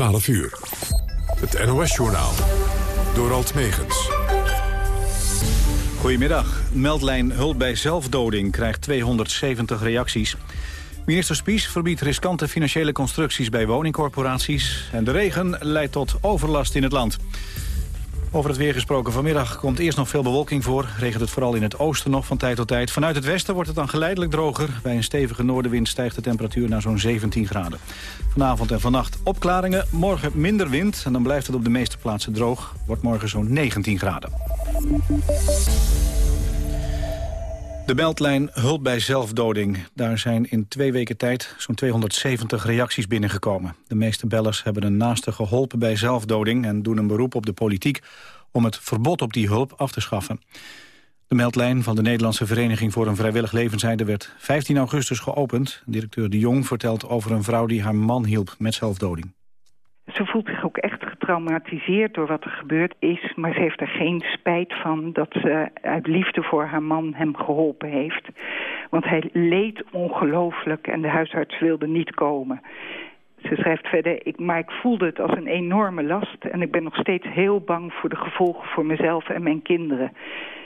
12 uur. Het NOS-journaal. Door Alt Megens. Goedemiddag. Meldlijn hulp bij zelfdoding krijgt 270 reacties. Minister Spies verbiedt riskante financiële constructies bij woningcorporaties. En de regen leidt tot overlast in het land. Over het weer gesproken vanmiddag komt eerst nog veel bewolking voor. Regent het vooral in het oosten nog van tijd tot tijd. Vanuit het westen wordt het dan geleidelijk droger. Bij een stevige noordenwind stijgt de temperatuur naar zo'n 17 graden. Vanavond en vannacht opklaringen, morgen minder wind... en dan blijft het op de meeste plaatsen droog. Wordt morgen zo'n 19 graden. De meldlijn Hulp bij Zelfdoding. Daar zijn in twee weken tijd zo'n 270 reacties binnengekomen. De meeste bellers hebben een naaste geholpen bij zelfdoding... en doen een beroep op de politiek om het verbod op die hulp af te schaffen. De meldlijn van de Nederlandse Vereniging voor een Vrijwillig Levenseinde werd 15 augustus geopend. Directeur De Jong vertelt over een vrouw die haar man hielp met zelfdoding. Ze voelt zich ook echt getraumatiseerd door wat er gebeurd is... maar ze heeft er geen spijt van dat ze uit liefde voor haar man hem geholpen heeft. Want hij leed ongelooflijk en de huisarts wilde niet komen. Ze schrijft verder, ik, maar ik voelde het als een enorme last... en ik ben nog steeds heel bang voor de gevolgen voor mezelf en mijn kinderen.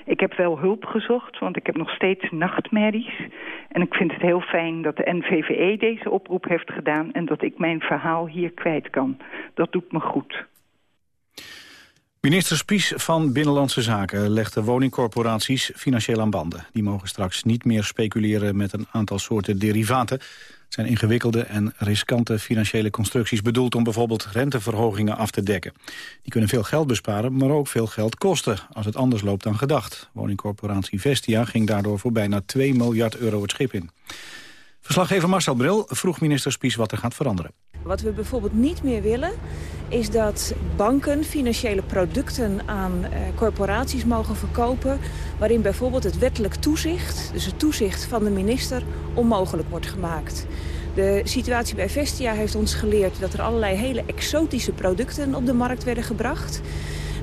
Ik heb wel hulp gezocht, want ik heb nog steeds nachtmerries. En ik vind het heel fijn dat de NVVE deze oproep heeft gedaan... en dat ik mijn verhaal hier kwijt kan. Dat doet me goed. Minister Spies van Binnenlandse Zaken legt de woningcorporaties financieel aan banden. Die mogen straks niet meer speculeren met een aantal soorten derivaten zijn ingewikkelde en riskante financiële constructies bedoeld om bijvoorbeeld renteverhogingen af te dekken. Die kunnen veel geld besparen, maar ook veel geld kosten als het anders loopt dan gedacht. Woningcorporatie Vestia ging daardoor voor bijna 2 miljard euro het schip in. Verslaggever Marcel Bril vroeg minister Spies wat er gaat veranderen. Wat we bijvoorbeeld niet meer willen is dat banken financiële producten aan eh, corporaties mogen verkopen... waarin bijvoorbeeld het wettelijk toezicht, dus het toezicht van de minister, onmogelijk wordt gemaakt. De situatie bij Vestia heeft ons geleerd dat er allerlei hele exotische producten op de markt werden gebracht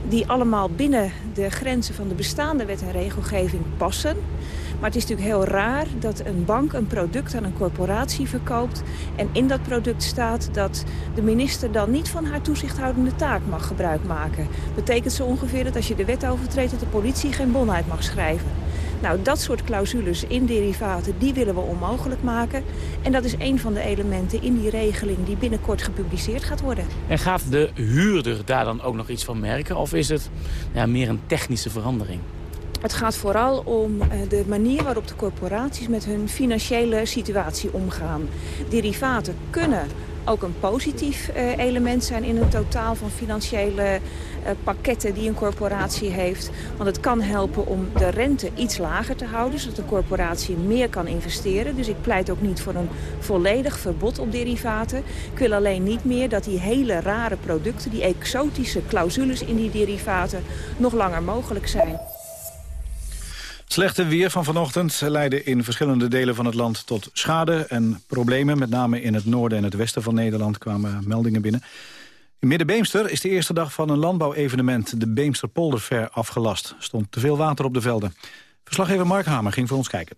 die allemaal binnen de grenzen van de bestaande wet en regelgeving passen. Maar het is natuurlijk heel raar dat een bank een product aan een corporatie verkoopt... en in dat product staat dat de minister dan niet van haar toezichthoudende taak mag gebruik maken. Betekent zo ongeveer dat als je de wet overtreedt dat de politie geen bon uit mag schrijven. Nou, dat soort clausules in derivaten, die willen we onmogelijk maken. En dat is een van de elementen in die regeling die binnenkort gepubliceerd gaat worden. En gaat de huurder daar dan ook nog iets van merken? Of is het ja, meer een technische verandering? Het gaat vooral om eh, de manier waarop de corporaties met hun financiële situatie omgaan. Derivaten kunnen ook een positief eh, element zijn in een totaal van financiële eh, pakketten die een corporatie heeft. Want het kan helpen om de rente iets lager te houden, zodat de corporatie meer kan investeren. Dus ik pleit ook niet voor een volledig verbod op derivaten. Ik wil alleen niet meer dat die hele rare producten, die exotische clausules in die derivaten, nog langer mogelijk zijn. Slechte weer van vanochtend leidde in verschillende delen van het land tot schade en problemen. Met name in het noorden en het westen van Nederland kwamen meldingen binnen. In Middenbeemster is de eerste dag van een landbouwevenement, de Beemster Polderfair, afgelast. Er stond te veel water op de velden. Verslaggever Mark Hamer ging voor ons kijken.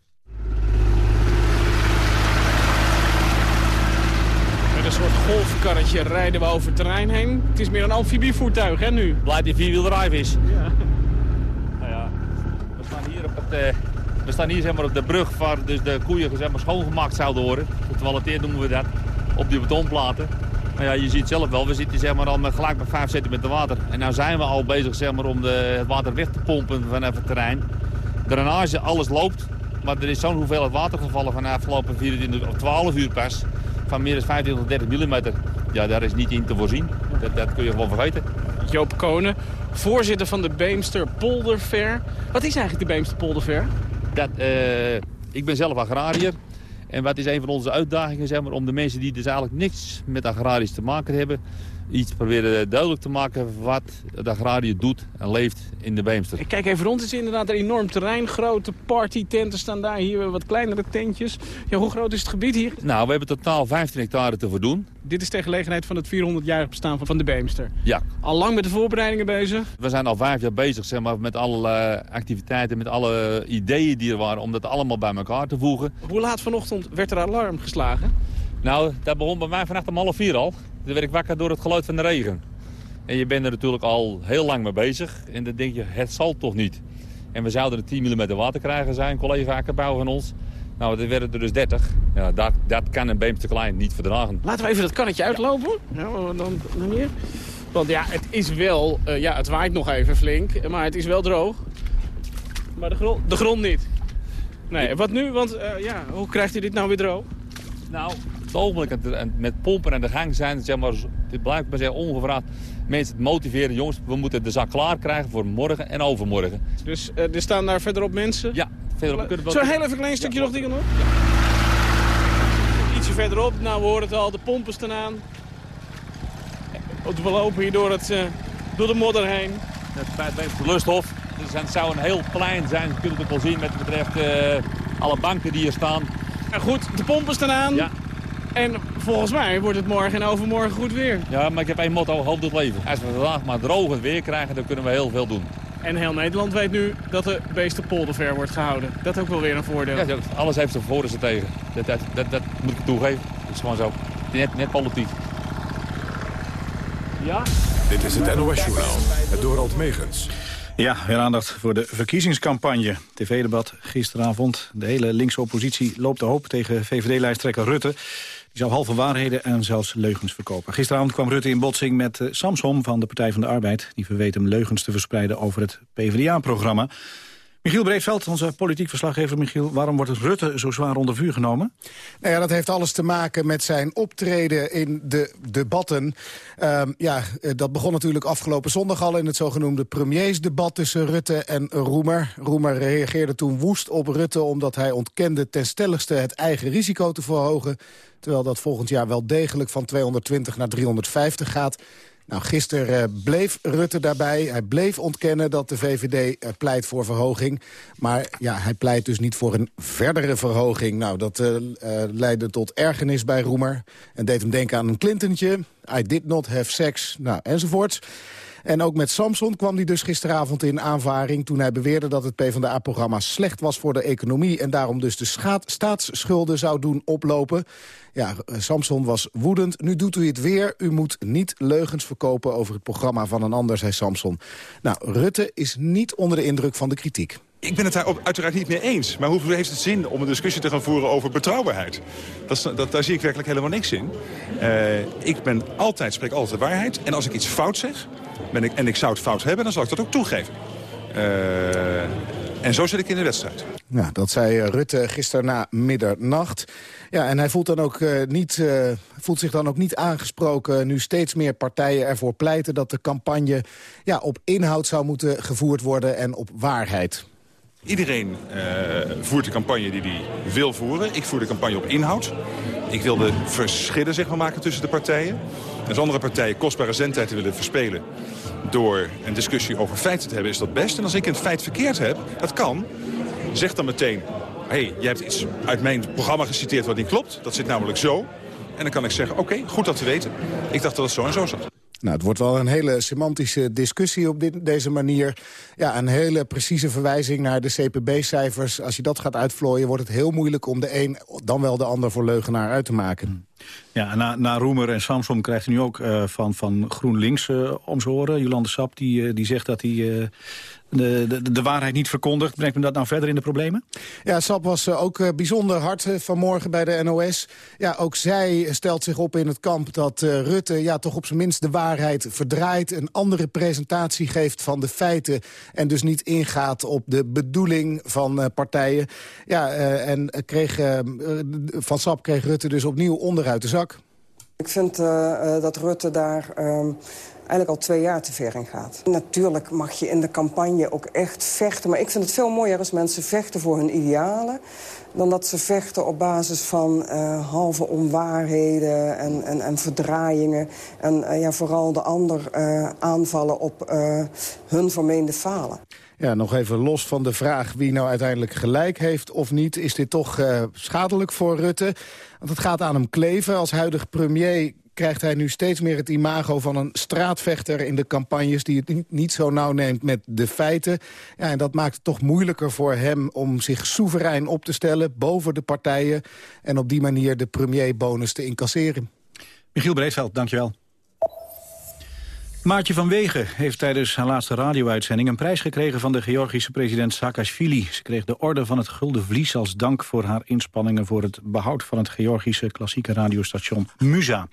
Met een soort golfkarretje rijden we over het terrein heen. Het is meer een amfibievoertuig, hè, nu? Blijft die vierwieldrive is. Ja. Eh, we staan hier zeg maar, op de brug waar dus de koeien zeg maar, schoongemaakt zouden worden. Toiletteer noemen we dat. Op die betonplaten. Maar ja, je ziet zelf wel, we zitten zeg maar, al met, gelijk met 5 centimeter water. En nu zijn we al bezig zeg maar, om de, het water weg te pompen vanaf het terrein. Drainage, alles loopt. Maar er is zo'n hoeveelheid water gevallen van de afgelopen 24 of 12 uur pas. Van meer dan 25 tot 30 millimeter. Ja, daar is niet in te voorzien. Dat, dat kun je gewoon vergeten. Joop Konen, voorzitter van de Beemster Polderfair. Wat is eigenlijk de Beemster Polderfair? Dat, uh, ik ben zelf agrariër. En wat is een van onze uitdagingen zeg maar, om de mensen die dus eigenlijk niks met agrarisch te maken hebben iets proberen duidelijk te maken wat de agrariër doet en leeft in de Beemster. Ik kijk even rond, het is inderdaad een enorm terrein. Grote partytenten staan daar, hier wat kleinere tentjes. Ja, hoe groot is het gebied hier? Nou, we hebben totaal 15 hectare te voldoen. Dit is ter gelegenheid van het 400-jarig bestaan van de Beemster. Ja. Al lang met de voorbereidingen bezig? We zijn al vijf jaar bezig zeg maar, met alle activiteiten, met alle ideeën die er waren... om dat allemaal bij elkaar te voegen. Hoe laat vanochtend werd er alarm geslagen? Nou, dat begon bij mij vannacht om half vier al. Dan werd ik wakker door het geluid van de regen. En je bent er natuurlijk al heel lang mee bezig. En dan denk je, het zal toch niet. En we zouden er 10 mm water krijgen, zijn collega Akkerbouw van ons. Nou, er werden er dus 30. Ja, dat, dat kan een Beemster Klein niet verdragen. Laten we even dat kannetje uitlopen. Ja, dan, dan hier. Want ja, het is wel... Uh, ja, het waait nog even flink, maar het is wel droog. Maar de grond, de grond niet. Nee, wat nu? Want uh, ja, hoe krijgt u dit nou weer droog? Nou, het ogenblik met pompen aan de gang zijn, zeg maar, dit blijft maar zeggen, ongevraagd mensen het motiveren. Jongens, we moeten de zak klaar krijgen voor morgen en overmorgen. Dus uh, er staan daar verderop mensen? Ja, verderop kunnen we... Zo heel even een klein stukje nog dingen. Ja. Ietsje verderop, nou we horen het al, de pompen staan aan. We lopen hier door, het, uh, door de modder heen. Het bij de lusthof. Dus het zou een heel plein zijn, je kunt het ook wel zien met betreft uh, alle banken die hier staan. En goed, de pompen staan aan. Ja. En volgens mij wordt het morgen en overmorgen goed weer. Ja, maar ik heb één motto, hoop het leven. Als we vandaag maar droog weer krijgen, dan kunnen we heel veel doen. En heel Nederland weet nu dat de beestenpolder ver wordt gehouden. Dat is ook wel weer een voordeel. Ja, alles heeft zijn voor en zijn tegen. Dat, dat, dat, dat, moet ik toegeven. Dat is gewoon zo. Net, net politiek. Ja? Dit is het NOS-journaal. Het Dorald Megens. Ja, weer aandacht voor de verkiezingscampagne. TV-debat gisteravond. De hele linkse oppositie loopt de hoop tegen VVD-lijsttrekker Rutte. Zou halve waarheden en zelfs leugens verkopen. Gisteravond kwam Rutte in botsing met uh, Samsom van de Partij van de Arbeid. Die verweet hem leugens te verspreiden over het PvdA-programma. Michiel Breedveld, onze politiek verslaggever. Michiel, waarom wordt Rutte zo zwaar onder vuur genomen? Nou ja, dat heeft alles te maken met zijn optreden in de debatten. Uh, ja, eh, dat begon natuurlijk afgelopen zondag al in het zogenoemde premiersdebat tussen Rutte en Roemer. Roemer reageerde toen woest op Rutte omdat hij ontkende ten stelligste het eigen risico te verhogen. Terwijl dat volgend jaar wel degelijk van 220 naar 350 gaat. Nou, gisteren uh, bleef Rutte daarbij. Hij bleef ontkennen dat de VVD uh, pleit voor verhoging. Maar ja, hij pleit dus niet voor een verdere verhoging. Nou, dat uh, leidde tot ergernis bij Roemer. En deed hem denken aan een Clintontje. I did not have sex, nou, enzovoorts. En ook met Samson kwam hij dus gisteravond in aanvaring... toen hij beweerde dat het PvdA-programma slecht was voor de economie... en daarom dus de staatsschulden zou doen oplopen. Ja, Samson was woedend. Nu doet u het weer. U moet niet leugens verkopen over het programma van een ander, zei Samson. Nou, Rutte is niet onder de indruk van de kritiek. Ik ben het daar uiteraard niet mee eens. Maar hoeveel heeft het zin om een discussie te gaan voeren over betrouwbaarheid? Dat, dat, daar zie ik werkelijk helemaal niks in. Uh, ik ben altijd, spreek altijd de waarheid. En als ik iets fout zeg, ben ik, en ik zou het fout hebben, dan zal ik dat ook toegeven. Uh, en zo zit ik in de wedstrijd. Ja, dat zei Rutte gisteren na middernacht. Ja, en hij voelt, dan ook, uh, niet, uh, voelt zich dan ook niet aangesproken... nu steeds meer partijen ervoor pleiten dat de campagne ja, op inhoud zou moeten gevoerd worden... en op waarheid. Iedereen voert de campagne die hij wil voeren. Ik voer de campagne op inhoud. Ik wil de verschillen zeg maar, maken tussen de partijen. Als andere partijen kostbare zendtijd willen verspelen... door een discussie over feiten te hebben, is dat best. En als ik een feit verkeerd heb, dat kan... zeg dan meteen, hé, hey, je hebt iets uit mijn programma geciteerd wat niet klopt. Dat zit namelijk zo. En dan kan ik zeggen, oké, goed dat te weten. Ik dacht dat het zo en zo zat. Nou, het wordt wel een hele semantische discussie op dit, deze manier. Ja, een hele precieze verwijzing naar de CPB-cijfers. Als je dat gaat uitvlooien, wordt het heel moeilijk om de een dan wel de ander voor leugenaar uit te maken. Ja, na, na Roemer en Samson krijgt hij nu ook uh, van, van GroenLinks uh, om zijn oren. Jolande Sap die, uh, die zegt dat hij de, de, de, waarheid niet verkondigt. Brengt me dat nou verder in de problemen? Ja, Sap was uh, ook uh, bijzonder hard uh, vanmorgen bij de NOS. Ja, ook zij stelt zich op in het kamp dat Rutte ja, toch op zijn minst de waarheid verdraait. Een andere presentatie geeft van de feiten. En dus niet ingaat op de bedoeling van partijen. Ja, en kreeg, van Sap kreeg Rutte dus opnieuw onderuit de zak. Ik vind dat Rutte daar... Ehm, eigenlijk al twee jaar te ver in gaat. Natuurlijk mag je in de campagne ook echt vechten. Maar ik vind het veel mooier als mensen vechten voor hun idealen... dan dat ze vechten op basis van uh, halve onwaarheden en, en, en verdraaiingen. En uh, ja, vooral de ander uh, aanvallen op hun vermeende falen. Ja, nog even los van de vraag wie nou uiteindelijk gelijk heeft of niet... is dit toch schadelijk voor Rutte. Want het gaat aan hem kleven. Als huidig premier krijgt hij nu steeds meer het imago van een straatvechter in de campagnes... die het niet zo nauw neemt met de feiten. Ja, en dat maakt het toch moeilijker voor hem om zich soeverein op te stellen... boven de partijen en op die manier de premierbonus te incasseren. Michiel Breedveld, dankjewel. Maartje van Wegen heeft tijdens haar laatste radio-uitzending... een prijs gekregen van de Georgische president Saakashvili. Ze kreeg de orde van het Gulden Vlies als dank voor haar inspanningen... voor het behoud van het Georgische klassieke radiostation Musa.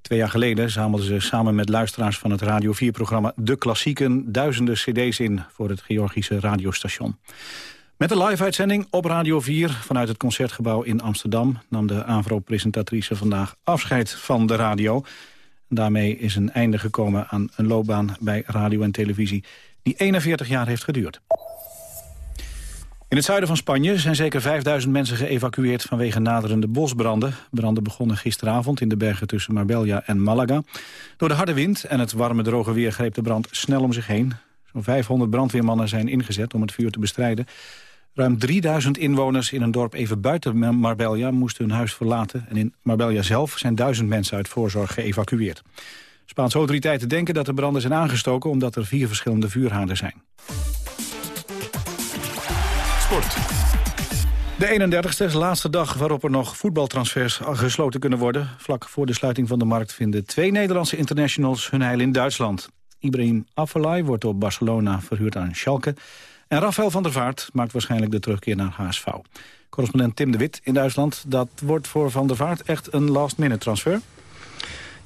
Twee jaar geleden zamelde ze samen met luisteraars van het Radio 4-programma... De Klassieken duizenden cd's in voor het Georgische radiostation. Met een live-uitzending op Radio 4 vanuit het Concertgebouw in Amsterdam... nam de AVRO-presentatrice vandaag afscheid van de radio... Daarmee is een einde gekomen aan een loopbaan bij radio en televisie... die 41 jaar heeft geduurd. In het zuiden van Spanje zijn zeker 5000 mensen geëvacueerd vanwege naderende bosbranden. Branden begonnen gisteravond in de bergen tussen Marbella en Malaga. Door de harde wind en het warme droge weer greep de brand snel om zich heen. Zo'n 500 brandweermannen zijn ingezet om het vuur te bestrijden. Ruim 3000 inwoners in een dorp even buiten Marbella moesten hun huis verlaten. En in Marbella zelf zijn duizend mensen uit voorzorg geëvacueerd. Spaanse autoriteiten denken dat de branden zijn aangestoken... omdat er vier verschillende vuurhaarden zijn. Sport. De 31ste, laatste dag waarop er nog voetbaltransfers gesloten kunnen worden. Vlak voor de sluiting van de markt vinden twee Nederlandse internationals hun heil in Duitsland. Ibrahim Afellay wordt door Barcelona verhuurd aan Schalke. En Rafael van der Vaart maakt waarschijnlijk de terugkeer naar HSV. Correspondent Tim de Wit in Duitsland. Dat wordt voor Van der Vaart echt een last-minute transfer?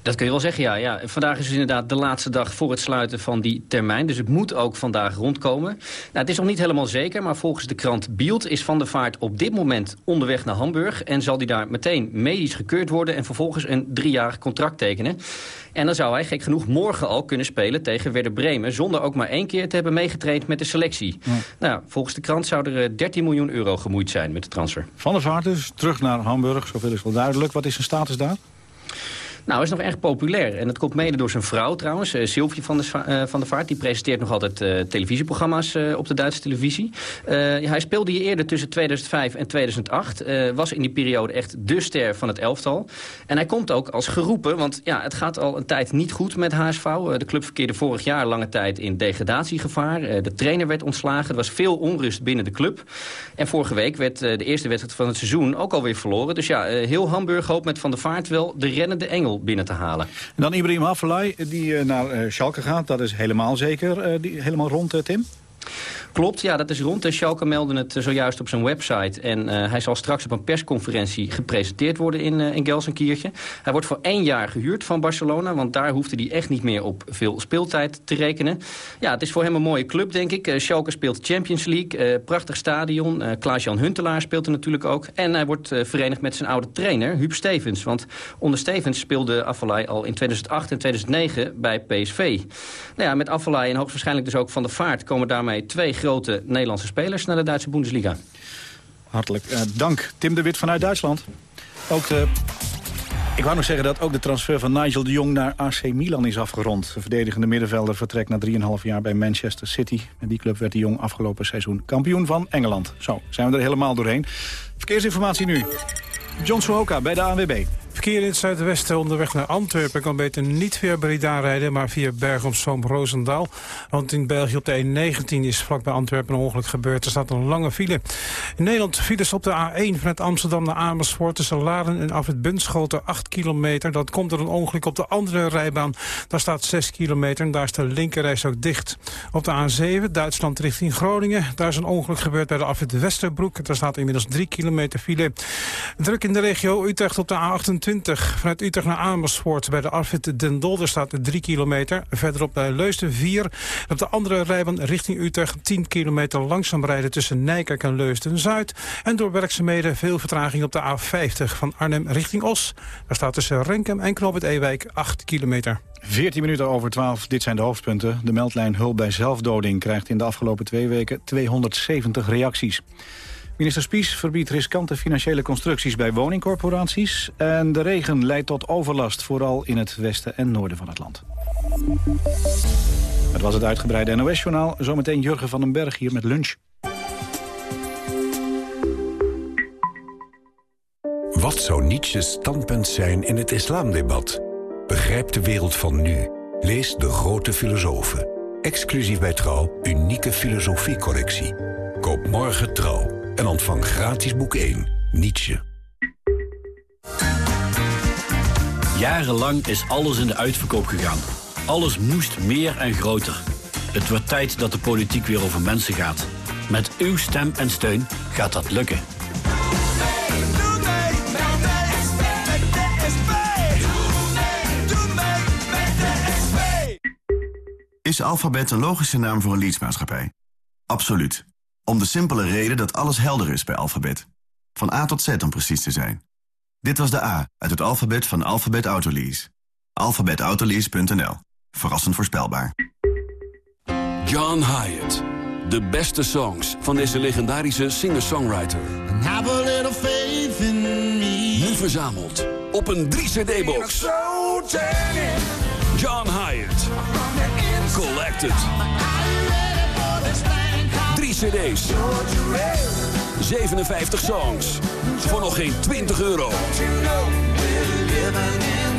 Dat kun je wel zeggen, ja. ja. Vandaag is dus inderdaad de laatste dag voor het sluiten van die termijn. Dus het moet ook vandaag rondkomen. Nou, het is nog niet helemaal zeker, maar volgens de krant Bielt... is Van der Vaart op dit moment onderweg naar Hamburg... en zal hij daar meteen medisch gekeurd worden... en vervolgens een driejarig contract tekenen. En dan zou hij, gek genoeg, morgen al kunnen spelen tegen Werder Bremen... zonder ook maar één keer te hebben meegetraind met de selectie. Nou, volgens de krant zou er 13 eh, miljoen euro gemoeid zijn met de transfer. Van der Vaart dus, terug naar Hamburg, zoveel is wel duidelijk. Wat is zijn status daar? Nou, is nog erg populair. En dat komt mede door zijn vrouw trouwens, uh, van, de, uh, van Vaart. Die presenteert nog altijd uh, televisieprogramma's op de Duitse televisie. hij speelde hier eerder tussen 2005 en 2008. was in die periode echt de ster van het elftal. En hij komt ook als geroepen, want ja, het gaat al een tijd niet goed met HSV. de club verkeerde vorig jaar lange tijd in degradatiegevaar. de trainer werd ontslagen. Er was veel onrust binnen de club. En vorige week werd de eerste wedstrijd van het seizoen ook alweer verloren. Dus ja, heel Hamburg hoopt met Van der Vaart wel de rennende engel binnen te halen. En dan Ibrahim Afellay, die eh, naar eh, Schalke gaat. Dat is helemaal zeker, eh, die, helemaal rond, Tim? Klopt, ja, dat is rond. De Schalke meldde het zojuist op zijn website. En uh, hij zal straks op een persconferentie gepresenteerd worden in, uh, in Gelsenkirchen. Hij wordt voor één jaar gehuurd van Barcelona, want daar hoefde hij echt niet meer op veel speeltijd te rekenen. Ja, het is voor hem een mooie club, denk ik. Uh, Schalke speelt Champions League, prachtig stadion. Klaas-Jan Huntelaar speelt er natuurlijk ook. En hij wordt verenigd met zijn oude trainer, Huub Stevens. Want onder Stevens speelde Affelay al in 2008 en 2009 bij PSV. Nou ja, met Affelay en hoogstwaarschijnlijk dus ook Van de Vaart komen daarmee twee grote Nederlandse spelers naar de Duitse Bundesliga. Hartelijk uh, dank. Tim de Wit vanuit Duitsland. Ook de... Ik wou nog zeggen dat ook de transfer van Nigel de Jong naar AC Milan is afgerond. De verdedigende middenvelder vertrekt na 3,5 jaar bij Manchester City. Met die club werd de Jong afgelopen seizoen kampioen van Engeland. Zo, zijn we er helemaal doorheen. Verkeersinformatie nu. John Suhoka bij de ANWB. Verkeer in het zuidwesten onderweg naar Antwerpen kan beter niet via Breda rijden, maar via Bergen op Zoom Roosendaal. Want in België op de E19 is vlakbij Antwerpen een ongeluk gebeurd. Er staat een lange file. In Nederland files op de A1 vanuit Amsterdam naar Amersfoort tussen Laren en Afrit Bunschoten 8 kilometer. Dat komt door een ongeluk op de andere rijbaan. Daar staat 6 kilometer en daar is de linkerreis ook dicht. Op de A7 Duitsland richting Groningen. Daar is een ongeluk gebeurd bij de Afrit Westerbroek. Daar staat inmiddels 3 kilometer file. Druk in de regio Utrecht op de A28 vanuit Utrecht naar Amersfoort. Bij de afrit Den Dolder staat 3 kilometer. Verderop bij Leusden 4. Op de andere rijbaan richting Utrecht 10 kilometer langzaam rijden tussen Nijkerk en Leusden-Zuid. En door werkzaamheden veel vertraging op de A50 van Arnhem richting Os. Daar staat tussen Renkem en Knoop het Ewijk 8 kilometer. 14 minuten over 12, dit zijn de hoofdpunten. De meldlijn Hulp bij Zelfdoding krijgt in de afgelopen twee weken 270 reacties. Minister Spies verbiedt riskante financiële constructies bij woningcorporaties. En de regen leidt tot overlast, vooral in het westen en noorden van het land. Het was het uitgebreide NOS-journaal. Zometeen Jurgen van den Berg hier met lunch. Wat zou Nietzsche's standpunt zijn in het islamdebat? Begrijp de wereld van nu. Lees De Grote Filosofen. Exclusief bij Trouw, unieke filosofiecollectie. Koop morgen Trouw en ontvang gratis boek 1, Nietzsche. Jarenlang is alles in de uitverkoop gegaan. Alles moest meer en groter. Het wordt tijd dat de politiek weer over mensen gaat. Met uw stem en steun gaat dat lukken. Is Alphabet een logische naam voor een leadsmaatschappij? Absoluut. Om de simpele reden dat alles helder is bij Alphabet. Van A tot Z om precies te zijn. Dit was de A uit het alfabet van Alphabet Autolease. alphabetautolease.nl. Verrassend voorspelbaar. John Hyatt. De beste songs van deze legendarische singer-songwriter. Nu verzameld op een 3-cd-box. John Hyatt. Collected. 3 cd's. 57 songs. Voor nog geen 20 euro.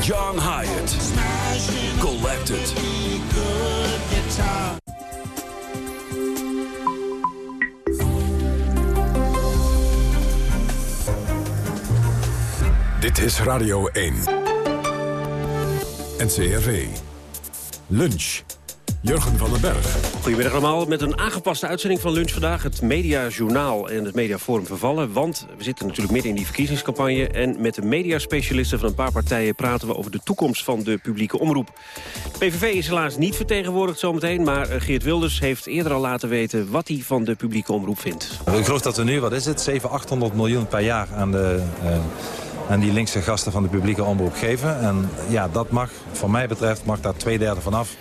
John Hyatt. Collected. Dit is Radio 1. NCRV. Lunch. Jurgen van den Berg. Goedemiddag allemaal. Met een aangepaste uitzending van Lunch vandaag. Het Mediajournaal en het Mediaforum vervallen. Want we zitten natuurlijk midden in die verkiezingscampagne. En met de mediaspecialisten van een paar partijen praten we over de toekomst van de publieke omroep. De PVV is helaas niet vertegenwoordigd zometeen. Maar Geert Wilders heeft eerder al laten weten wat hij van de publieke omroep vindt. Ik geloof dat we nu, wat is het, 700, 800 miljoen per jaar aan de... Uh, aan die linkse gasten van de publieke omroep geven. En ja, dat mag, voor mij betreft, mag daar twee derde van af.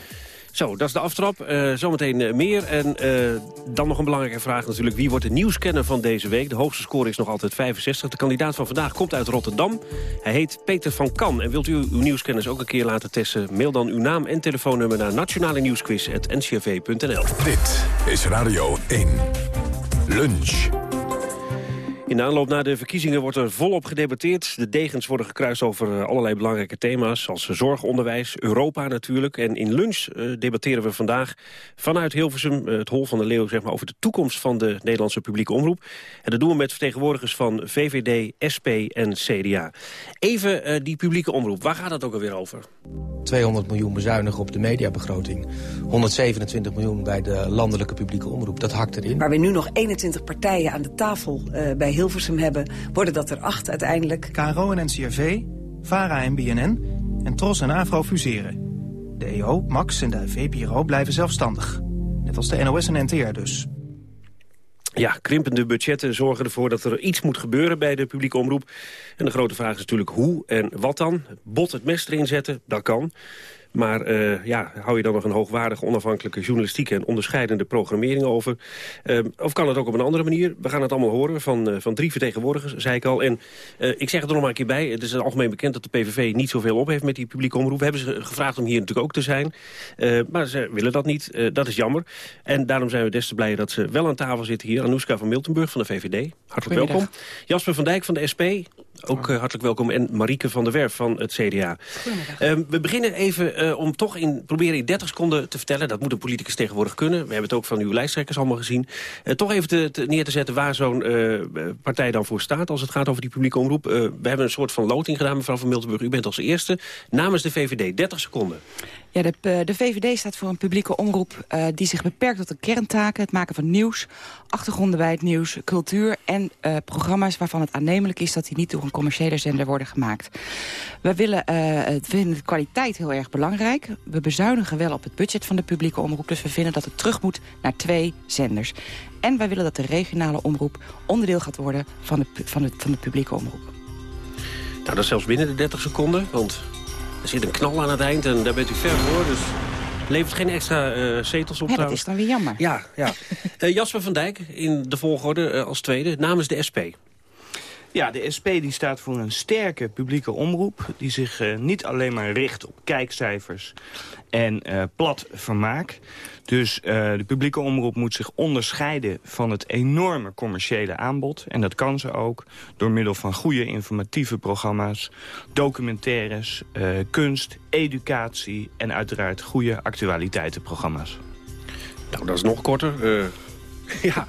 Zo, dat is de aftrap. Uh, zometeen uh, meer. En uh, dan nog een belangrijke vraag natuurlijk. Wie wordt de nieuwscanner van deze week? De hoogste score is nog altijd 65. De kandidaat van vandaag komt uit Rotterdam. Hij heet Peter van Kan. En wilt u uw nieuwscanners ook een keer laten testen? Mail dan uw naam en telefoonnummer naar nationale nieuwsquiz.ncrv.nl. Dit is Radio 1. Lunch. In de aanloop naar de verkiezingen wordt er volop gedebatteerd. De degens worden gekruist over eh, allerlei belangrijke thema's... zoals zorg, onderwijs, Europa natuurlijk. En in lunch uh, debatteren we vandaag vanuit Hilversum... Uh, het Hol van de Leeuw zeg maar, over de toekomst van de Nederlandse publieke omroep. En dat doen we met vertegenwoordigers van VVD, SP en CDA. Even uh, die publieke omroep, waar gaat het ook alweer over? 200 miljoen bezuinigen op de mediabegroting. 127 miljoen bij de landelijke publieke omroep. Dat hakt erin. Waar we nu nog 21 partijen aan de tafel bij Hilversum hebben, worden dat er acht uiteindelijk. KRO en NCRV, VARA en BNN en TROS en AVRO fuseren. De EO, MAX en de VPRO blijven zelfstandig. Net als de NOS en NTR dus. Ja, krimpende budgetten zorgen ervoor dat er iets moet gebeuren bij de publieke omroep. En de grote vraag is natuurlijk hoe en wat dan. Bot het mes erin zetten, dat kan. Maar uh, ja, hou je dan nog een hoogwaardige, onafhankelijke journalistieke en onderscheidende programmering over? Uh, of kan het ook op een andere manier? We gaan het allemaal horen van, uh, van drie vertegenwoordigers, zei ik al. En ik zeg het er nog maar een keer bij. Het is algemeen bekend dat de PVV niet zoveel op heeft met die publieke omroep. We hebben ze gevraagd om hier natuurlijk ook te zijn. maar ze willen dat niet. dat is jammer. En daarom zijn we des te blij dat ze wel aan tafel zitten hier. Anouska van Miltenburg van de VVD. Hartelijk welkom. Jasper van Dijk van de SP. Ook hartelijk welkom. En Marieke van der Werf van het CDA. we beginnen even uh, om toch in, proberen in 30 seconden te vertellen... dat moet een politicus tegenwoordig kunnen. We hebben het ook van uw lijsttrekkers allemaal gezien. Uh, toch even te, te, neer te zetten waar zo'n partij dan voor staat... als het gaat over die publieke omroep. we hebben een soort van loting gedaan, mevrouw van Miltenburg. U bent als eerste namens de VVD. 30 seconden. Ja, de, de VVD staat voor een publieke omroep uh, die zich beperkt tot de kerntaken. Het maken van nieuws, achtergronden bij het nieuws, cultuur en uh, programma's waarvan het aannemelijk is dat die niet door een commerciële zender worden gemaakt. We willen, uh, vinden de kwaliteit heel erg belangrijk. We bezuinigen wel op het budget van de publieke omroep, dus we vinden dat het terug moet naar twee zenders. En wij willen dat de regionale omroep onderdeel gaat worden van de, van de, van de publieke omroep. Nou, dat is zelfs binnen de 30 seconden, want er zit een knal aan het eind en daar bent u ver voor. Dus levert geen extra uh, zetels op. Ja, dat is dan weer jammer. Ja, ja. uh, Jasper van Dijk in de volgorde uh, als tweede namens de SP. Ja, de SP die staat voor een sterke publieke omroep... die zich uh, niet alleen maar richt op kijkcijfers en uh, plat vermaak. Dus uh, de publieke omroep moet zich onderscheiden van het enorme commerciële aanbod. En dat kan ze ook door middel van goede informatieve programma's... documentaires, kunst, educatie en uiteraard goede actualiteitenprogramma's. Nou, dat is nog korter. ja...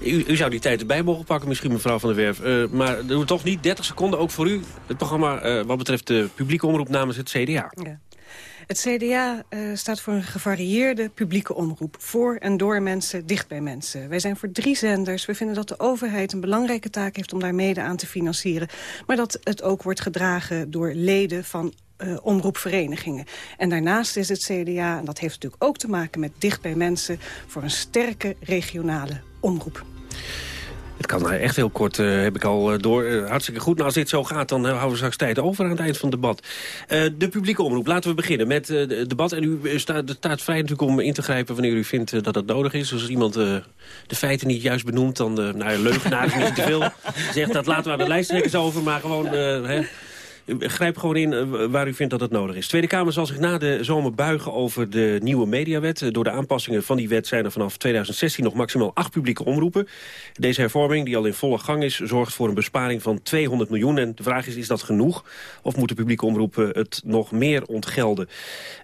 U, u, zou die tijd erbij mogen pakken, misschien mevrouw Van der Werf. Uh, maar doen we toch niet 30 seconden ook voor u. Het programma uh, wat betreft de publieke omroep namens het CDA. Ja. Het CDA uh, staat voor een gevarieerde publieke omroep. Voor en door mensen, dicht bij mensen. Wij zijn voor drie zenders. We vinden dat de overheid een belangrijke taak heeft om daar mede aan te financieren. Maar dat het ook wordt gedragen door leden van uh, omroepverenigingen. En daarnaast is het CDA, en dat heeft natuurlijk ook te maken met dicht bij mensen... voor een sterke regionale omroep. Het kan echt heel kort, uh, heb ik al uh, door. Uh, hartstikke goed. Nou, als dit zo gaat, dan houden we straks tijd over aan het eind van het debat. de publieke omroep, laten we beginnen met het debat. En u staat, staat vrij natuurlijk om in te grijpen wanneer u vindt dat dat nodig is. Dus als iemand de feiten niet juist benoemt, dan, nou leugenaar is niet te veel. Zegt dat laten we aan de lijsttrekkers over, maar gewoon... Hè, Grijp gewoon in eh, waar u vindt dat het nodig is. De Tweede Kamer zal zich na de zomer buigen over de nieuwe mediawet. Door de aanpassingen van die wet zijn er vanaf 2016 nog maximaal acht publieke omroepen. Deze hervorming, die al in volle gang is, zorgt voor een besparing van 200 miljoen. En de vraag is, is dat genoeg? Of moeten publieke omroepen het nog meer ontgelden?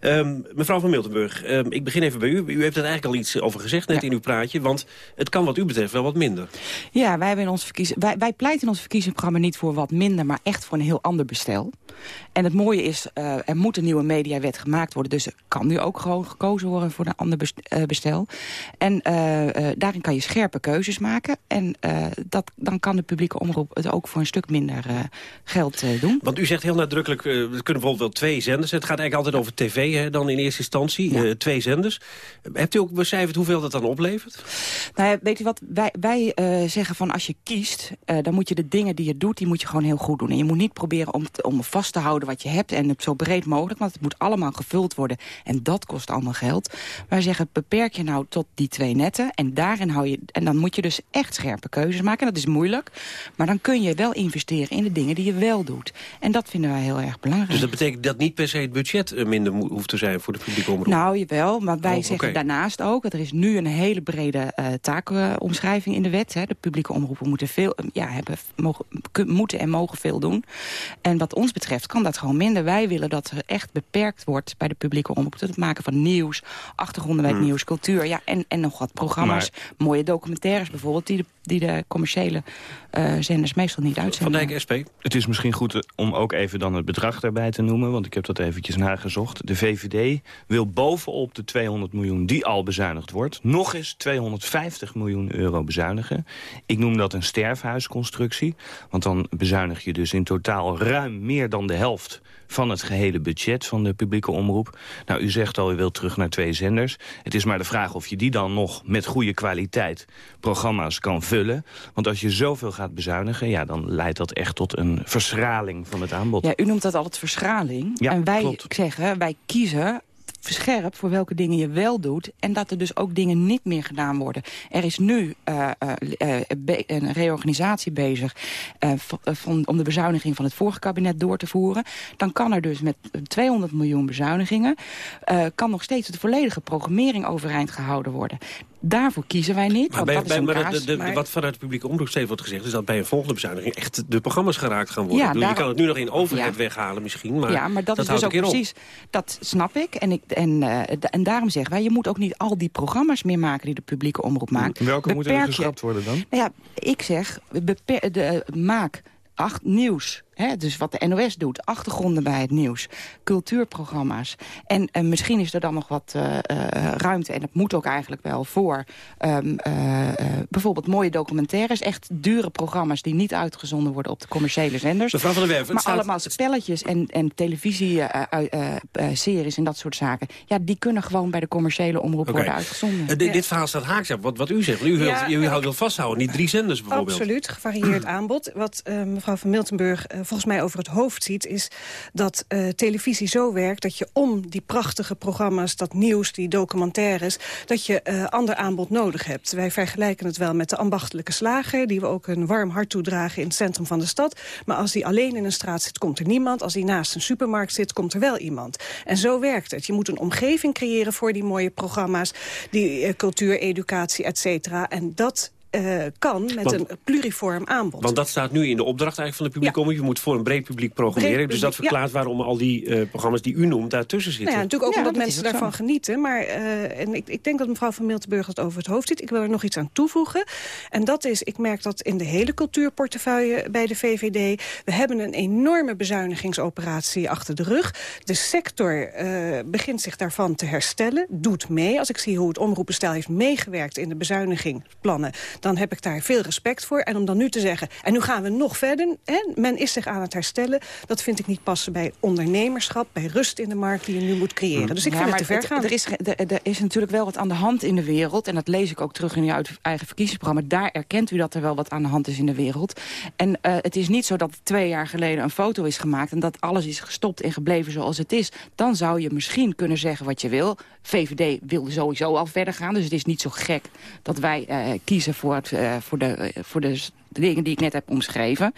Um, mevrouw van Miltenburg, um, ik begin even bij u. U heeft er eigenlijk al iets over gezegd net in uw praatje. Want het kan wat u betreft wel wat minder. Ja, wij, hebben in ons wij, wij pleiten in ons verkiezingsprogramma niet voor wat minder... maar echt voor een heel ander bestel. En het mooie is, uh, er moet een nieuwe mediawet gemaakt worden. Dus er kan nu ook gewoon gekozen worden voor een ander eh, bestel. En uh, daarin kan je scherpe keuzes maken. En dat, dan kan de publieke omroep het ook voor een stuk minder geld doen. Want u zegt heel nadrukkelijk, er kunnen bijvoorbeeld wel twee zenders. Het gaat eigenlijk altijd over tv hè, dan in eerste instantie. Ja. twee zenders. Hebt u ook becijferd hoeveel dat dan oplevert? Nou ja, weet u wat, wij, wij zeggen van als je kiest... dan moet je de dingen die je doet, die moet je gewoon heel goed doen. En je moet niet proberen om om vast te houden wat je hebt en het zo breed mogelijk, want het moet allemaal gevuld worden en dat kost allemaal geld. Wij zeggen, beperk je nou tot die twee netten en daarin hou je, en dan moet je dus echt scherpe keuzes maken. Dat is moeilijk, maar dan kun je wel investeren in de dingen die je wel doet. En dat vinden wij heel erg belangrijk. Dus dat betekent dat niet per se het budget eh, minder hoeft te zijn voor de publieke omroep? Nou, jawel, maar wij oh, zeggen daarnaast ook, dat er is nu een hele brede uh, taakomschrijving in de wet. Hè. De publieke omroepen moeten, veel, ja, hebben, mogen, moeten en mogen veel doen. En wat ons betreft kan dat gewoon minder. Wij willen dat er echt beperkt wordt bij de publieke omroep. Het maken van nieuws, achtergronden bij het hmm. nieuws, cultuur. Ja, en, en nog wat programma's, mooie documentaires bijvoorbeeld... die de, die de commerciële uh, zenders meestal niet uitzenden. Van Dijk, SP. Het is misschien goed om ook even dan het bedrag daarbij te noemen... want ik heb dat eventjes nagezocht. De VVD wil bovenop de 200 miljoen die al bezuinigd wordt... nog eens 250 miljoen euro bezuinigen. Ik noem dat een sterfhuisconstructie. Want dan bezuinig je dus in totaal ruim meer dan de helft van het gehele budget van de publieke omroep. Nou, u zegt al, u wilt terug naar twee zenders. Het is maar de vraag of je die dan nog met goede kwaliteit programma's kan vullen. Want als je zoveel gaat bezuinigen, ja, dan leidt dat echt tot een verschraling van het aanbod. Ja, u noemt dat altijd verschraling. Ja, en wij klopt. zeggen, wij kiezen verscherpt voor welke dingen je wel doet... en dat er dus ook dingen niet meer gedaan worden. Er is nu uh, uh, een reorganisatie bezig om de bezuiniging van het vorige kabinet door te voeren. Dan kan er dus met 200 miljoen bezuinigingen... kan nog steeds de volledige programmering overeind gehouden worden. Daarvoor kiezen wij niet. Maar, bij, maar, de, wat vanuit de publieke omroep steeds wordt gezegd... is dat bij een volgende bezuiniging echt de programma's geraakt gaan worden. Ja, daar, je kan het nu nog in overheid weghalen misschien, maar Ja, maar dat, dat is dus ook precies... Dat snap ik. En, ik en, uh, en daarom zeggen wij... je moet ook niet al die programma's meer maken die de publieke omroep maakt. Welke moeten er geschrapt worden dan? Nou ja, ik zeg, de, maak acht nieuws Hè, dus wat de NOS doet, achtergronden bij het nieuws, cultuurprogramma's. En uh, misschien is er dan nog wat uh, uh, ruimte, en dat moet ook eigenlijk wel, voor um, bijvoorbeeld mooie documentaires. Echt dure programma's die niet uitgezonden worden op de commerciële zenders. Mevrouw van der Werf, maar staat... allemaal spelletjes en, en televisieseries en dat soort zaken. Ja, die kunnen gewoon bij de commerciële omroep okay. worden uitgezonden. Ja. Dit verhaal staat haaks op wat, wat u zegt. U, wilt, ja, u houdt wel vasthouden, niet drie zenders bijvoorbeeld. Absoluut, gevarieerd aanbod. Wat mevrouw mevrouw van Miltenburg uh, volgens mij over het hoofd ziet... is dat uh, televisie zo werkt dat je om die prachtige programma's... dat nieuws, die documentaires, dat je uh, ander aanbod nodig hebt. Wij vergelijken het wel met de ambachtelijke slager... die we ook een warm hart toedragen in het centrum van de stad. Maar als die alleen in een straat zit, komt er niemand. Als die naast een supermarkt zit, komt er wel iemand. En zo werkt het. Je moet een omgeving creëren voor die mooie programma's... die cultuur, educatie, et cetera. En dat uh, kan met want, een pluriform aanbod. Want dat staat nu in de opdracht eigenlijk van de publiek omroep. Je moet voor een breed publiek programmeren. Breed dus dat verklaart ja. waarom al die uh, programma's die u noemt daartussen zitten. Nou ja, natuurlijk ook omdat mensen daarvan zo. genieten. Maar uh, en ik, ik denk dat mevrouw van Miltenburg het over het hoofd ziet. Ik wil er nog iets aan toevoegen. En dat is, ik merk dat in de hele cultuurportefeuille bij de VVD... we hebben een enorme bezuinigingsoperatie achter de rug. De sector begint zich daarvan te herstellen, doet mee. Als ik zie hoe het omroepbestel heeft meegewerkt in de bezuinigingsplannen dan heb ik daar veel respect voor. En om dan nu te zeggen, en nu gaan we nog verder... Hè, men is zich aan het herstellen, dat vind ik niet passen bij ondernemerschap... bij rust in de markt die je nu moet creëren. Dus ik ja, vind het te ver gaan. Er is, er, er is natuurlijk wel wat aan de hand in de wereld... en dat lees ik ook terug in uw eigen verkiezingsprogramma. Daar erkent u dat er wel wat aan de hand is in de wereld. En uh, het is niet zo dat twee jaar geleden een foto is gemaakt... en dat alles is gestopt en gebleven zoals het is. Dan zou je misschien kunnen zeggen wat je wil. VVD wil sowieso al verder gaan, dus het is niet zo gek... dat wij uh, kiezen voor, uh, voor, de, voor de dingen die ik net heb omschreven.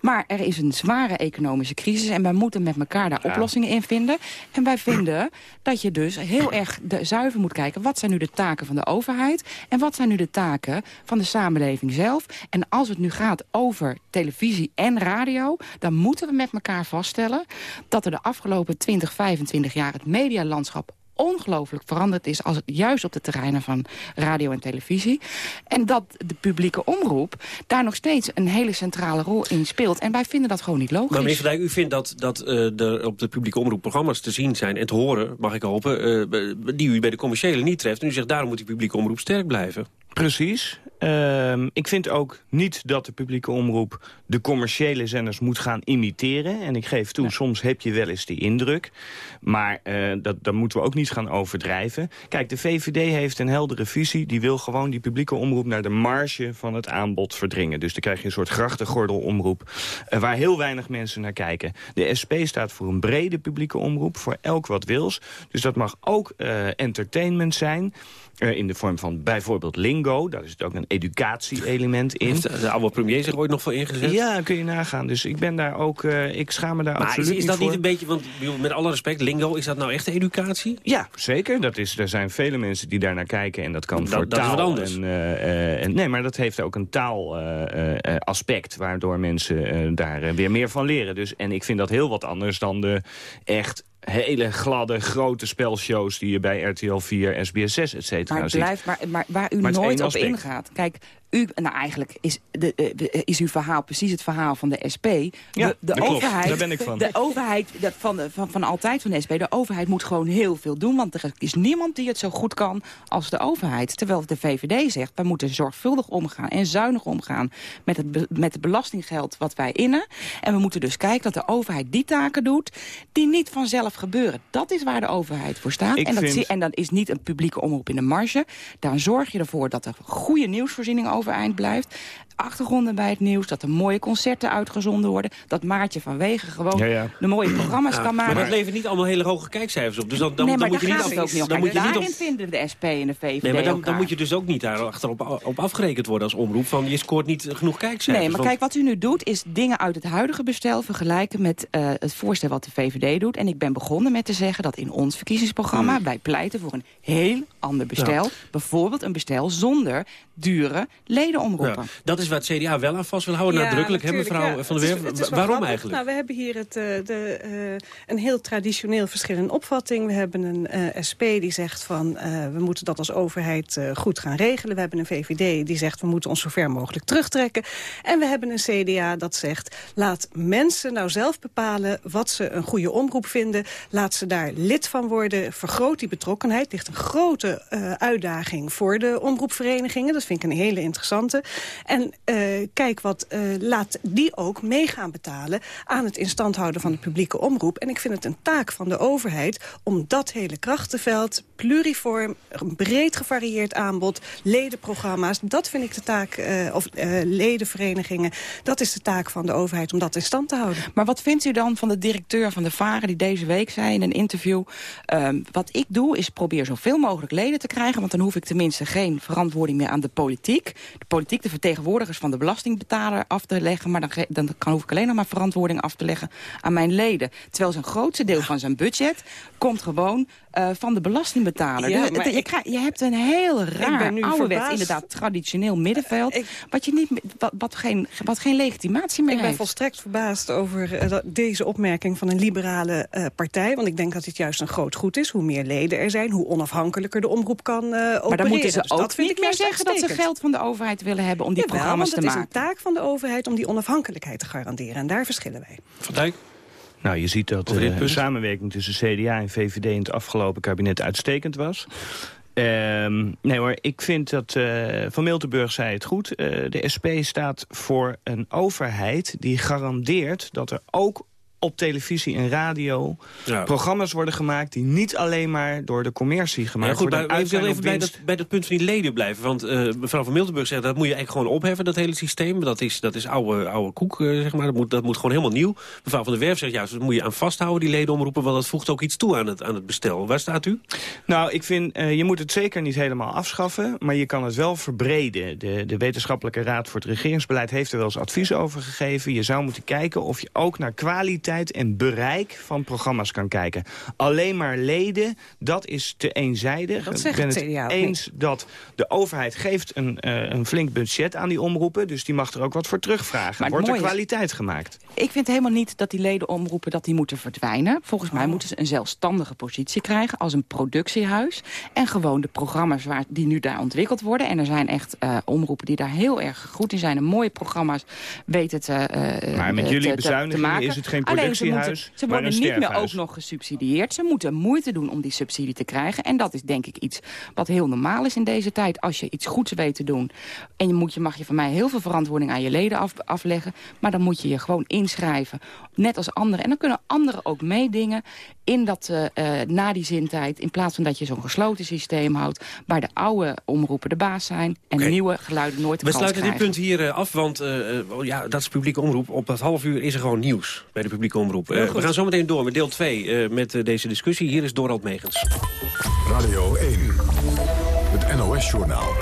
Maar er is een zware economische crisis en wij moeten met elkaar daar ja. oplossingen in vinden. En wij vinden dat je dus heel erg de, zuiver moet kijken... wat zijn nu de taken van de overheid en wat zijn nu de taken van de samenleving zelf. En als het nu gaat over televisie en radio... dan moeten we met elkaar vaststellen dat er de afgelopen 20, 25 jaar... het medialandschap ongelooflijk veranderd is... als het juist op de terreinen van radio en televisie. En dat de publieke omroep daar nog steeds een hele centrale rol in speelt. En wij vinden dat gewoon niet logisch. Maar meneer u vindt dat, dat uh, er op de publieke omroep programma's te zien zijn... en te horen, mag ik hopen, uh, die u bij de commerciële niet treft. En u zegt, daarom moet die publieke omroep sterk blijven. Precies. Uh, ik vind ook niet dat de publieke omroep de commerciële zenders moet gaan imiteren. En ik geef toe, soms heb je wel eens die indruk. Maar uh, dat, dat moeten we ook niet gaan overdrijven. Kijk, de VVD heeft een heldere visie. Die wil gewoon die publieke omroep naar de marge van het aanbod verdringen. Dus dan krijg je een soort grachtengordelomroep... Uh, waar heel weinig mensen naar kijken. De SP staat voor een brede publieke omroep, voor elk wat wils. Dus dat mag ook uh, entertainment zijn... Uh, in de vorm van bijvoorbeeld lingo. Daar zit ook een educatie-element in. Heeft de oude premier zich ooit nog voor ingezet? Ja, kun je nagaan. Dus ik ben daar ook, uh, ik schaam me daar maar absoluut is, is dat niet niet een beetje, want met alle respect, lingo, is dat nou echt educatie? Ja, zeker. Dat is, er zijn vele mensen die daar naar kijken en dat kan dat, voor dat taal. is wat anders. En, uh, en, nee, maar dat heeft ook een taalaspect, waardoor mensen daar weer meer van leren. Dus, en ik vind dat heel wat anders dan de echt hele gladde, grote spelshows... die je bij RTL 4, SBS 6, et cetera maar ziet. Blijft, maar, maar waar u maar nooit op ingaat... Kijk, u, nou eigenlijk is, de, de, is uw verhaal precies het verhaal van de SP. De, ja, de overheid, Daar ben ik van. De overheid, de, van, van, van altijd van de SP, de overheid moet gewoon heel veel doen. Want er is niemand die het zo goed kan als de overheid. Terwijl de VVD zegt, wij moeten zorgvuldig omgaan en zuinig omgaan... met het, met het belastinggeld wat wij innen. En we moeten dus kijken dat de overheid die taken doet... die niet vanzelf gebeuren. Dat is waar de overheid voor staat. Ik en, dat vind... en dan is niet een publieke omroep in de marge. Dan zorg je ervoor dat er goede nieuwsvoorziening overeind blijft achtergronden bij het nieuws, dat er mooie concerten uitgezonden worden, dat Maartje van Wegen gewoon ja, ja. de mooie programma's ja, kan maken. Maar dat levert niet allemaal hele hoge kijkcijfers op. Dus dan, dan, nee, dan moet je niet af, ook niet dan moet je Daarin niet op... vinden de SP en de VVD Nee, maar dan, elkaar. dan moet je dus ook niet daar achterop op afgerekend worden als omroep van je scoort niet genoeg kijkcijfers. Nee, maar want... kijk, wat u nu doet is dingen uit het huidige bestel vergelijken met uh, het voorstel wat de VVD doet. En ik ben begonnen met te zeggen dat in ons verkiezingsprogramma Hmm. wij pleiten voor een heel ander bestel. Bijvoorbeeld een bestel zonder dure ledenomroepen. Ja, dat is waar het CDA wel aan vast wil houden, ja, nadrukkelijk, hè, mevrouw ja. Van der Werf. Waarom grappig. eigenlijk? Nou, we hebben hier het, uh, de, uh, een heel traditioneel verschil in opvatting. We hebben een uh, SP die zegt van uh, we moeten dat als overheid goed gaan regelen. We hebben een VVD die zegt we moeten ons zo ver mogelijk terugtrekken. En we hebben een CDA dat zegt laat mensen nou zelf bepalen wat ze een goede omroep vinden. Laat ze daar lid van worden. Vergroot die betrokkenheid. ligt een grote uitdaging voor de omroepverenigingen. Dat vind ik een hele interessante. En uh, kijk wat, uh, laat die ook mee gaan betalen... aan het instand houden van de publieke omroep. En ik vind het een taak van de overheid om dat hele krachtenveld... pluriform, breed gevarieerd aanbod, ledenprogramma's... dat vind ik de taak, of ledenverenigingen... dat is de taak van de overheid om dat in stand te houden. Maar wat vindt u dan van de directeur van de Varen die deze week zei in een interview... Um, wat ik doe is probeer zoveel mogelijk leden te krijgen... want dan hoef ik tenminste geen verantwoording meer aan de politiek. De politiek, de vertegenwoordigers van de belastingbetaler af te leggen... maar dan, dan kan, hoef ik alleen nog maar verantwoording af te leggen aan mijn leden. Terwijl zijn grootste deel van zijn budget komt gewoon uh, van de belastingbetaler. Ja, dus, je, je, hebt een heel raar ouderwets, inderdaad traditioneel middenveld... Ik, wat, je niet, wat, wat, geen, wat geen legitimatie meer ik heeft. Ik ben volstrekt verbaasd over uh, deze opmerking van een liberale uh, partij. Want ik denk dat dit juist een groot goed is. Hoe meer leden er zijn, hoe onafhankelijker de omroep kan opereren. Maar dan moeten ze dus ook niet ik meer zeggen dat ze geld van de overheid willen hebben... om die Jawel, programma's te maken. maken. het is een taak van de overheid om die onafhankelijkheid te garanderen. En daar verschillen wij. Van Dijk? Nou, je ziet dat uh, de samenwerking tussen CDA en VVD in het afgelopen kabinet uitstekend was. Um, nee hoor, ik vind dat, uh, Van Miltenburg zei het goed... Uh, de SP staat voor een overheid die garandeert dat er ook op televisie en radio ja. programma's worden gemaakt... die niet alleen maar door de commercie gemaakt ja, goed, worden. Maar ik wil even bij dat, bij dat punt van die leden blijven. Want uh, mevrouw van Miltenburg zegt, dat moet je eigenlijk gewoon opheffen, dat hele systeem. Dat is, dat is oude, oude koek, uh, zeg maar. Dat moet, dat moet gewoon helemaal nieuw. Mevrouw van der Werf zegt, juist, dat moet je aan vasthouden, die leden omroepen... want dat voegt ook iets toe aan het, aan het bestel. Waar staat u? Nou, ik vind, uh, je moet het zeker niet helemaal afschaffen... maar je kan het wel verbreden. De, de Wetenschappelijke Raad voor het Regeringsbeleid heeft er wel eens advies over gegeven. Je zou moeten kijken of je ook naar kwaliteit en bereik van programma's kan kijken. Alleen maar leden, dat is te eenzijdig. Dat zegt ik ben het eens dat de overheid geeft een, uh, een flink budget aan die omroepen. Dus die mag er ook wat voor terugvragen. Maar Wordt er kwaliteit gemaakt? Ik vind helemaal niet dat die leden omroepen dat die moeten verdwijnen. Volgens mij moeten ze een zelfstandige positie krijgen als een productiehuis. En gewoon de programma's waar, die nu daar ontwikkeld worden. En er zijn echt uh, omroepen die daar heel erg goed in zijn. En mooie programma's weten te, uh, Maar met te- jullie te bezuinigingen maken. is het geen Ze, moeten, worden niet meer ook nog gesubsidieerd. Ze moeten moeite doen om die subsidie te krijgen. En dat is denk ik iets wat heel normaal is in deze tijd. Als je iets goeds weet te doen. En je, moet, je mag je van mij heel veel verantwoording aan je leden af, afleggen. Maar dan moet je je gewoon inschrijven. Net als anderen. En dan kunnen anderen ook meedingen in dat, eh, eh, na die zintijd. In plaats van dat je zo'n gesloten systeem houdt. Waar de oude omroepen de baas zijn. En de nieuwe geluiden nooit de We sluiten dit punt hier eh, af, want ja, dat is publieke omroep. Op dat half uur is er gewoon nieuws bij de publieke omroep. Eh, we gaan zo meteen door met deel 2 met eh, deze discussie. Hier is Dorald Megens. Radio 1, het NOS-journaal.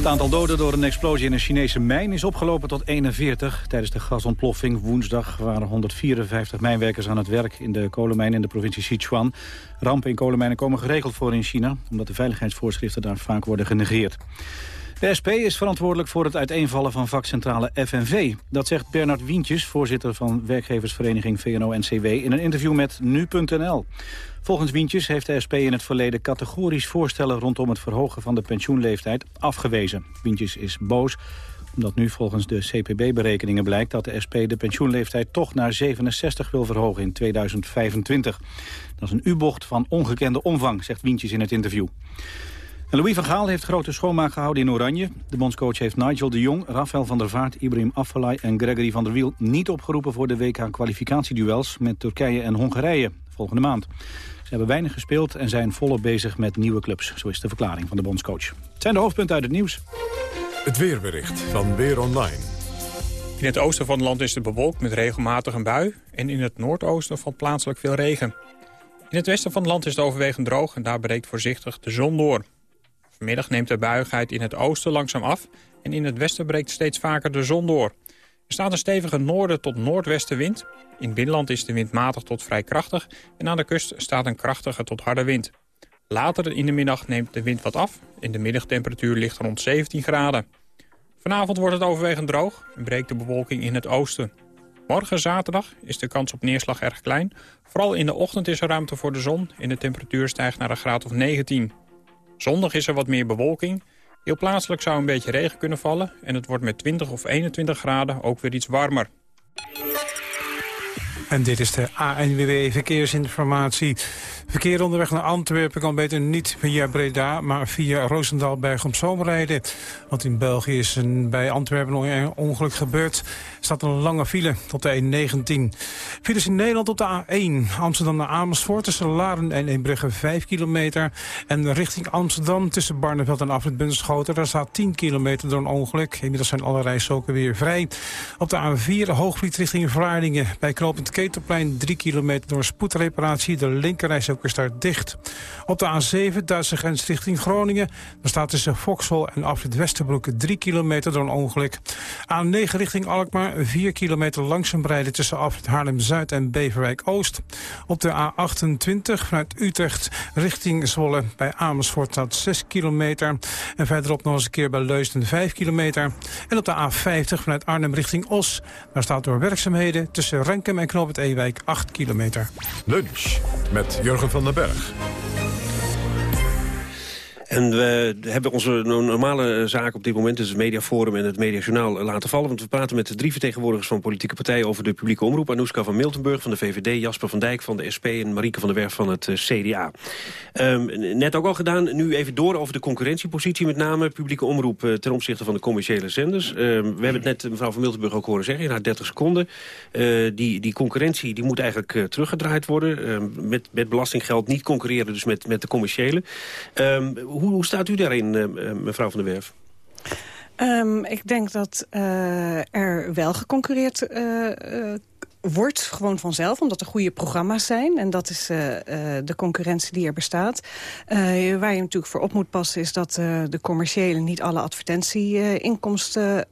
Het aantal doden door een explosie in een Chinese mijn is opgelopen tot 41. Tijdens de gasontploffing woensdag waren 154 mijnwerkers aan het werk in de kolenmijn in de provincie Sichuan. Rampen in kolenmijnen komen geregeld voor in China, omdat de veiligheidsvoorschriften daar vaak worden genegeerd. De SP is verantwoordelijk voor het uiteenvallen van vakcentrale FNV. Dat zegt Bernard Wientjes, voorzitter van werkgeversvereniging VNO-NCW... in een interview met Nu.nl. Volgens Wientjes heeft de SP in het verleden categorisch voorstellen... rondom het verhogen van de pensioenleeftijd afgewezen. Wientjes is boos omdat nu volgens de CPB-berekeningen blijkt... dat de SP de pensioenleeftijd toch naar 67 wil verhogen in 2025. Dat is een U-bocht van ongekende omvang, zegt Wientjes in het interview. En Louis van Gaal heeft grote schoonmaak gehouden in Oranje. De bondscoach heeft Nigel de Jong, Rafael van der Vaart, Ibrahim Afellay en Gregory van der Wiel niet opgeroepen voor de WK-kwalificatieduels met Turkije en Hongarije volgende maand. Ze hebben weinig gespeeld en zijn volop bezig met nieuwe clubs. Zo is de verklaring van de bondscoach. Het zijn de hoofdpunten uit het nieuws. Het weerbericht van Weer Online. In het oosten van het land is het bewolkt met regelmatig een bui... en in het noordoosten valt plaatselijk veel regen. In het westen van het land is het overwegend droog... en daar breekt voorzichtig de zon door. Vanmiddag neemt de buigheid in het oosten langzaam af... en in het westen breekt steeds vaker de zon door. Er staat een stevige noorden tot noordwestenwind. In binnenland is de wind matig tot vrij krachtig... en aan de kust staat een krachtige tot harde wind. Later in de middag neemt de wind wat af... en de middagtemperatuur ligt rond 17 graden. Vanavond wordt het overwegend droog en breekt de bewolking in het oosten. Morgen zaterdag is de kans op neerslag erg klein. Vooral in de ochtend is er ruimte voor de zon en de temperatuur stijgt naar een graad of 19. Zondag is er wat meer bewolking. Heel plaatselijk zou een beetje regen kunnen vallen... en het wordt met 20 of 21 graden ook weer iets warmer. En dit is de ANWB Verkeersinformatie. Verkeer onderweg naar Antwerpen kan beter niet via Breda... maar via Roosendaal Berg Zoom rijden. Want in België is een, bij Antwerpen een ongeluk gebeurd. Er staat een lange file tot de E19. Files in Nederland op de A1. Amsterdam naar Amersfoort tussen Laren en Eembrugge 5 kilometer. En richting Amsterdam tussen Barneveld en Afrit Bunschoten. Daar staat 10 kilometer door een ongeluk. Inmiddels zijn alle rijstroken weer vrij. Op de A4 Hoogvliet richting Vlaardingen. Bij knooppunt Ketelplein 3 kilometer door spoedreparatie. De linkerreis ook is daar dicht. Op de A7 Duitse grens richting Groningen. Daar staat tussen Vauxhall en Afrit Westerbroek 3 kilometer door een ongeluk. A9 richting Alkmaar 4 kilometer langzaam rijden tussen Afrit Haarlem-Zuid en Beverwijk-Oost. Op de A28 vanuit Utrecht richting Zwolle bij Amersfoort staat 6 kilometer. En verderop nog eens een keer bij Leusden 5 kilometer. En op de A50 vanuit Arnhem richting Os. Daar staat door werkzaamheden tussen Renkum en Knoop het Ewijk 8 kilometer. Lunch met Jurgen van den Berg. En we hebben onze normale zaak op dit moment, dus het Mediaforum en het Mediajournaal, eh, laten vallen. Want we praten met drie vertegenwoordigers van politieke partijen over de publieke omroep. Anouska van Miltenburg van de VVD, Jasper van Dijk van de SP en Marieke van der Werf van het eh, CDA. Ehm, net ook al gedaan, nu even door over de concurrentiepositie met name. Publieke omroep uh, ten opzichte van de commerciële zenders. Ehm, we hebben het net mevrouw van Miltenburg ook horen zeggen in haar 30 seconden. die, die concurrentie die moet eigenlijk teruggedraaid worden. Ehm, met, met belastinggeld niet concurreren dus met, met de commerciële hoe, hoe staat u daarin, eh, eh, mevrouw van der Werf? Um, ik denk dat uh, er wel geconcurreerd wordt, gewoon vanzelf, omdat er goede programma's zijn. En dat is de concurrentie die er bestaat. waar je natuurlijk voor op moet passen is dat de commerciële niet alle advertentieinkomsten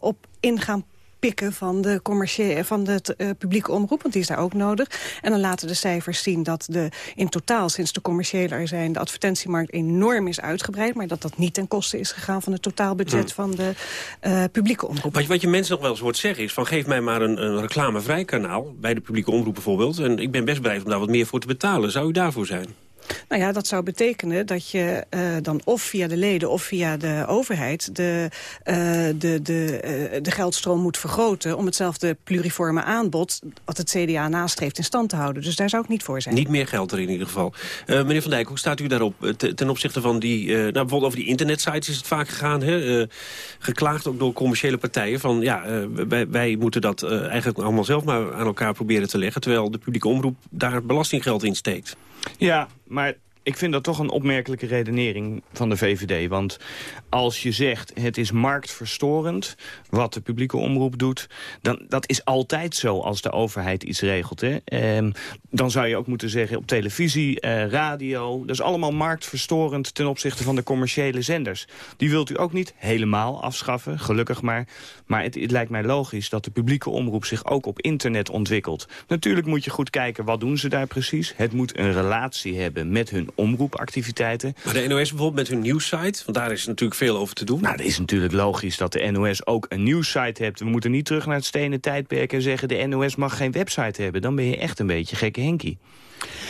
op ingaan pikken van de, commerciële, van de uh, publieke omroep, want die is daar ook nodig. En dan laten de cijfers zien dat de, in totaal, sinds de commerciële er zijn... de advertentiemarkt enorm is uitgebreid... maar dat dat niet ten koste is gegaan van het totaalbudget hmm. van de uh, publieke omroep. Wat, wat je mensen nog wel eens hoort zeggen is... van geef mij maar een, een reclamevrij kanaal, bij de publieke omroep bijvoorbeeld... en ik ben best bereid om daar wat meer voor te betalen. Zou u daarvoor zijn? Nou ja, dat zou betekenen dat je uh, dan of via de leden of via de overheid... de, uh, de, de, uh, de geldstroom moet vergroten om hetzelfde pluriforme aanbod... wat het CDA nastreeft in stand te houden. Dus daar zou ik niet voor zijn. Niet meer geld er in ieder geval. meneer Van Dijk, hoe staat u daarop ten opzichte van die... nou, bijvoorbeeld over die internetsites is het vaak gegaan. Hè? geklaagd ook door commerciële partijen van... ja, wij, wij moeten dat eigenlijk allemaal zelf maar aan elkaar proberen te leggen... terwijl de publieke omroep daar belastinggeld in steekt. Ja, maar ik vind dat toch een opmerkelijke redenering van de VVD. Want als je zegt het is marktverstorend wat de publieke omroep doet... dan dat is altijd zo als de overheid iets regelt. Hè? Ehm, dan zou je ook moeten zeggen op televisie, eh, radio... dat is allemaal marktverstorend ten opzichte van de commerciële zenders. Die wilt u ook niet helemaal afschaffen, gelukkig maar. Maar het, het lijkt mij logisch dat de publieke omroep zich ook op internet ontwikkelt. Natuurlijk moet je goed kijken wat doen ze daar precies. Het moet een relatie hebben met hun omroepactiviteiten. Maar de NOS bijvoorbeeld met hun nieuwssite, want daar is natuurlijk veel over te doen. Nou, het is natuurlijk logisch dat de NOS ook een nieuwssite heeft. We moeten niet terug naar het stenen tijdperk en zeggen... de NOS mag geen website hebben. Dan ben je echt een beetje gekke Henkie.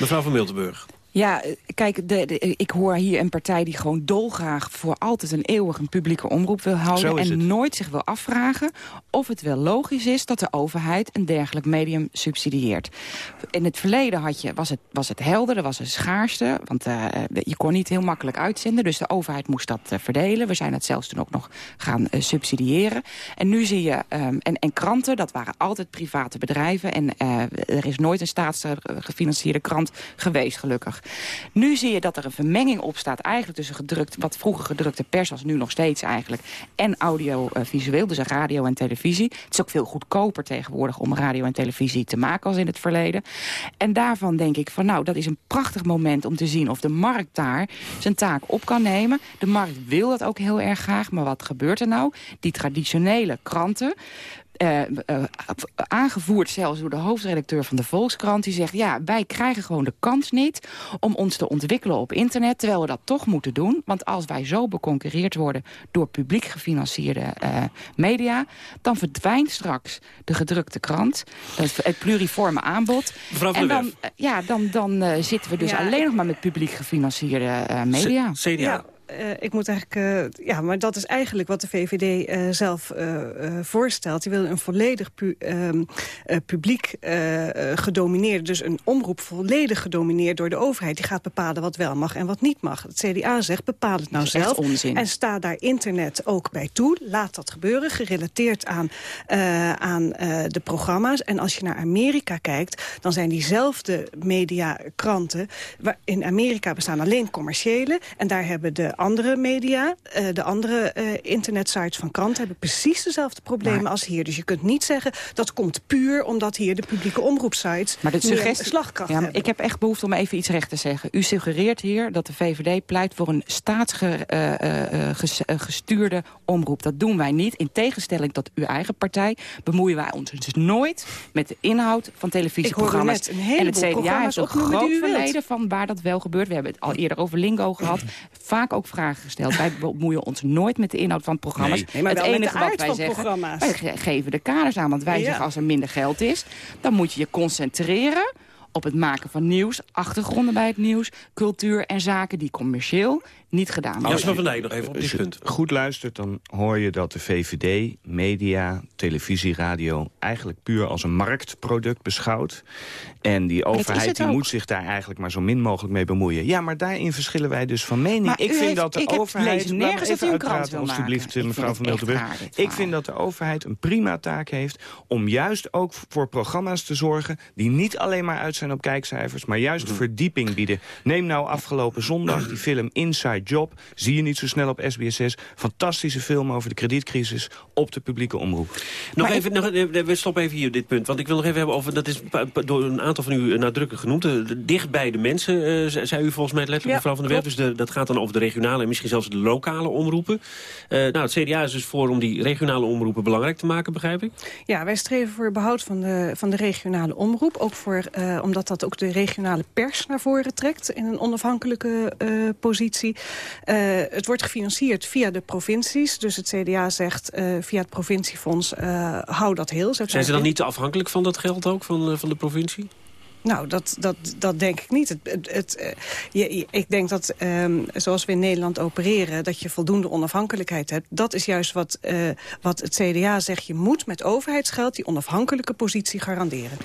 Mevrouw van Miltenburg. Ja, kijk, de, ik hoor hier een partij die gewoon dolgraag voor altijd een eeuwig een publieke omroep wil houden. En nooit zich wil afvragen of het wel logisch is dat de overheid een dergelijk medium subsidieert. In het verleden had je, was, het, was het helder, er was een schaarste. Want uh, je kon niet heel makkelijk uitzenden, dus de overheid moest dat uh, verdelen. We zijn het zelfs toen ook nog gaan uh, subsidiëren. En nu zie je, um, en, en kranten, dat waren altijd private bedrijven. En er is nooit een staatsgefinancierde krant geweest, gelukkig. Nu zie je dat er een vermenging opstaat eigenlijk tussen gedrukt, wat vroeger gedrukte pers was, nu nog steeds eigenlijk, en audiovisueel, dus radio en televisie. Het is ook veel goedkoper tegenwoordig om radio en televisie te maken als in het verleden. En daarvan denk ik van nou, dat is een prachtig moment om te zien of de markt daar zijn taak op kan nemen. De markt wil dat ook heel erg graag, maar wat gebeurt er nou? Die traditionele kranten uh, uh, aangevoerd zelfs door de hoofdredacteur van de Volkskrant. Die zegt, ja, wij krijgen gewoon de kans niet om ons te ontwikkelen op internet. Terwijl we dat toch moeten doen. Want als wij zo beconcurreerd worden door publiek gefinancierde uh, media... dan verdwijnt straks de gedrukte krant, het, het pluriforme aanbod. Mevrouw en dan, ja, dan, dan zitten we dus ja. alleen nog maar met publiek gefinancierde media. C CDA. Ja. Eh, ik moet eigenlijk... Uh, ja, maar dat is eigenlijk wat de VVD uh, zelf voorstelt. Die wil een volledig pu ehm, publiek gedomineerd... dus een omroep volledig gedomineerd door de overheid. Die gaat bepalen wat wel mag en wat niet mag. Het CDA zegt, bepaal het nou zelf. Onzin. En sta daar internet ook bij toe. Laat dat gebeuren, gerelateerd aan, aan de programma's. En als je naar Amerika kijkt, dan zijn diezelfde mediakranten... in Amerika bestaan alleen commerciële... en daar hebben de andere media, uh, de andere uh, internetsites van kranten... hebben precies dezelfde problemen maar, als hier. Dus je kunt niet zeggen dat komt puur omdat hier de publieke omroepsites... Maar de suggestie, slagkracht ja. Ik heb echt behoefte om even iets recht te zeggen. U suggereert hier dat de VVD pleit voor een staatsgestuurde uh, omroep. Dat doen wij niet. In tegenstelling tot uw eigen partij bemoeien wij ons dus nooit met de inhoud van televisieprogramma's. en het CDA heeft een groot verleden van waar dat wel gebeurt. We hebben het al eerder over Lingo gehad. Vaak ook vragen gesteld. Wij bemoeien ons nooit met de inhoud van programma's. Nee, maar het enige wat wij zeggen, programma's. wij geven de kaders aan. Want wij Ja. zeggen als er minder geld is, dan moet je je concentreren op het maken van nieuws, achtergronden bij het nieuws, cultuur en zaken die commercieel niet gedaan worden. Jasper van Dijk nog even op Als dit je punt. goed luistert, dan hoor je dat de VVD, media, televisie, radio... eigenlijk puur als een marktproduct beschouwt. En die overheid die moet zich daar eigenlijk maar zo min mogelijk mee bemoeien. Ja, maar daarin verschillen wij dus van mening. Maar ik u vind heeft- dat de ik overheid... nergens dat even u een krant uitpraten, wil alstublieft, maken. Ik mevrouw van Miltenburg. Ik vind dat de overheid een prima taak heeft... om juist ook voor programma's te zorgen... die niet alleen maar uit zijn op kijkcijfers... maar juist verdieping bieden. Neem nou afgelopen zondag die film Inside Job. Zie je niet zo snel op SBS6. Fantastische film over de kredietcrisis op de publieke omroep. Nog even, nog, eh, we stoppen even hier op dit punt. Want ik wil nog even hebben over, dat is door een aantal van u eh, nadrukkelijk genoemd. eh, de- dicht bij de mensen, eh, ze- zei u volgens mij letterlijk, Ja, mevrouw van der Werf. Dus de, dat gaat dan over de regionale en misschien zelfs de lokale omroepen. Eh, nou, het CDA is dus voor om die regionale omroepen belangrijk te maken, begrijp ik? Ja, wij streven voor behoud van de, van de regionale omroep. Ook voor, eh, omdat dat ook de regionale pers naar voren trekt in een onafhankelijke eh, positie. Eh, het wordt gefinancierd via de provincies. Dus het CDA zegt eh, via het provinciefonds hou dat heel. Zijn ze dan niet te afhankelijk van dat geld ook, van, van de provincie? Nou, dat, dat, dat denk ik niet. Het, het, het, je, ik denk dat, ehm, zoals we in Nederland opereren... dat je voldoende onafhankelijkheid hebt. Dat is juist wat, wat het CDA zegt. Je moet met overheidsgeld die onafhankelijke positie garanderen.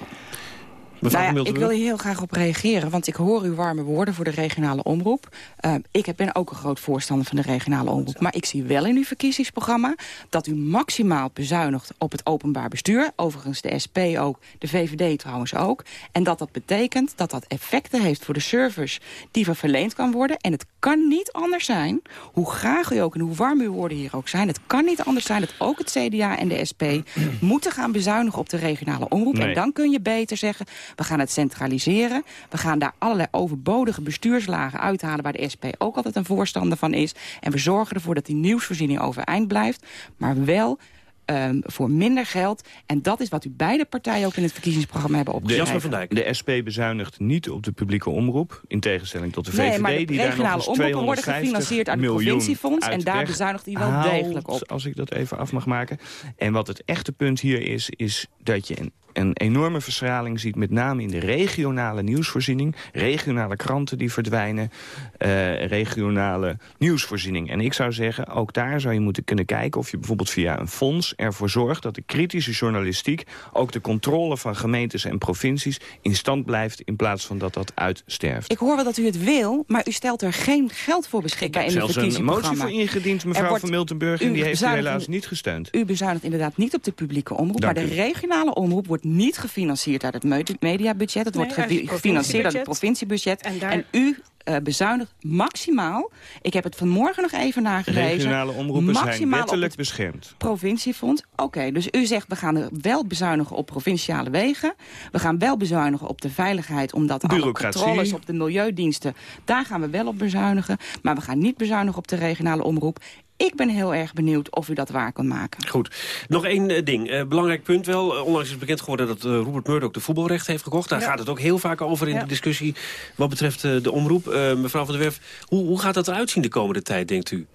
Nou ja, ik wil hier heel graag op reageren, want ik hoor uw warme woorden voor de regionale omroep. Uh, ik ben ook een groot voorstander van de regionale omroep. Maar ik zie wel in uw verkiezingsprogramma dat u maximaal bezuinigt op het openbaar bestuur. Overigens de SP ook, de VVD trouwens ook. En dat dat betekent dat dat effecten heeft voor de service die verleend kan worden. En het kan niet anders zijn, hoe graag u ook en hoe warm uw woorden hier ook zijn... het kan niet anders zijn dat ook het CDA en de SP moeten gaan bezuinigen op de regionale omroep. Nee. En dan kun je beter zeggen, we gaan het centraliseren. We gaan daar allerlei overbodige bestuurslagen uithalen... waar de SP ook altijd een voorstander van is. En we zorgen ervoor dat die nieuwsvoorziening overeind blijft. Maar wel ehm, voor minder geld. En dat is wat u beide partijen ook in het verkiezingsprogramma hebben opgeschreven. De SP bezuinigt niet op de publieke omroep. In tegenstelling tot de VVD. Nee, maar de die regionale omroepen worden 250 gefinancierd uit het provinciefonds. En daar bezuinigt hij wel haalt, degelijk op. Als ik dat even af mag maken. En wat het echte punt hier is, is dat je een, een enorme verschraling ziet... met name in de regionale nieuwsvoorziening. Regionale kranten die verdwijnen. eh, regionale nieuwsvoorziening. En ik zou zeggen, ook daar zou je moeten kunnen kijken... of je bijvoorbeeld via een fonds ervoor zorgt... dat de kritische journalistiek ook de controle van gemeentes en provincies... in stand blijft in plaats van dat dat uitsterft. Ik hoor wel dat u het wil, maar u stelt er geen geld voor beschikbaar in uw zelfs een motie verkiezingsprogramma. voor ingediend, Er mevrouw wordt- van Miltenburg... en die heeft u helaas niet gesteund. U bezuinigt inderdaad niet op de publieke omroep, Dank maar de u. regionale omroep wordt niet gefinancierd uit het me- mediabudget. Het Nee, wordt gefinancierd uit het provinciebudget. En daar- u eh, bezuinigt maximaal, ik heb het vanmorgen nog even nagelezen... Regionale omroepen zijn wettelijk het beschermd. provinciefonds. Oké, dus u zegt we gaan er wel bezuinigen op provinciale wegen. We gaan wel bezuinigen op de veiligheid, omdat alle Bureaucratie. controles op de milieudiensten, daar gaan we wel op bezuinigen. Maar we gaan niet bezuinigen op de regionale omroep. Ik ben heel erg benieuwd of u dat waar kan maken. Goed. Nog één eh, ding. Eh, belangrijk punt wel. Eh, onlangs is bekend geworden dat eh, Rupert Murdoch de voetbalrecht heeft gekocht. Daar Ja. gaat het ook heel vaak over in Ja. de discussie wat betreft de omroep. Mevrouw van der Werf, hoe, hoe gaat dat eruit zien de komende tijd, denkt u?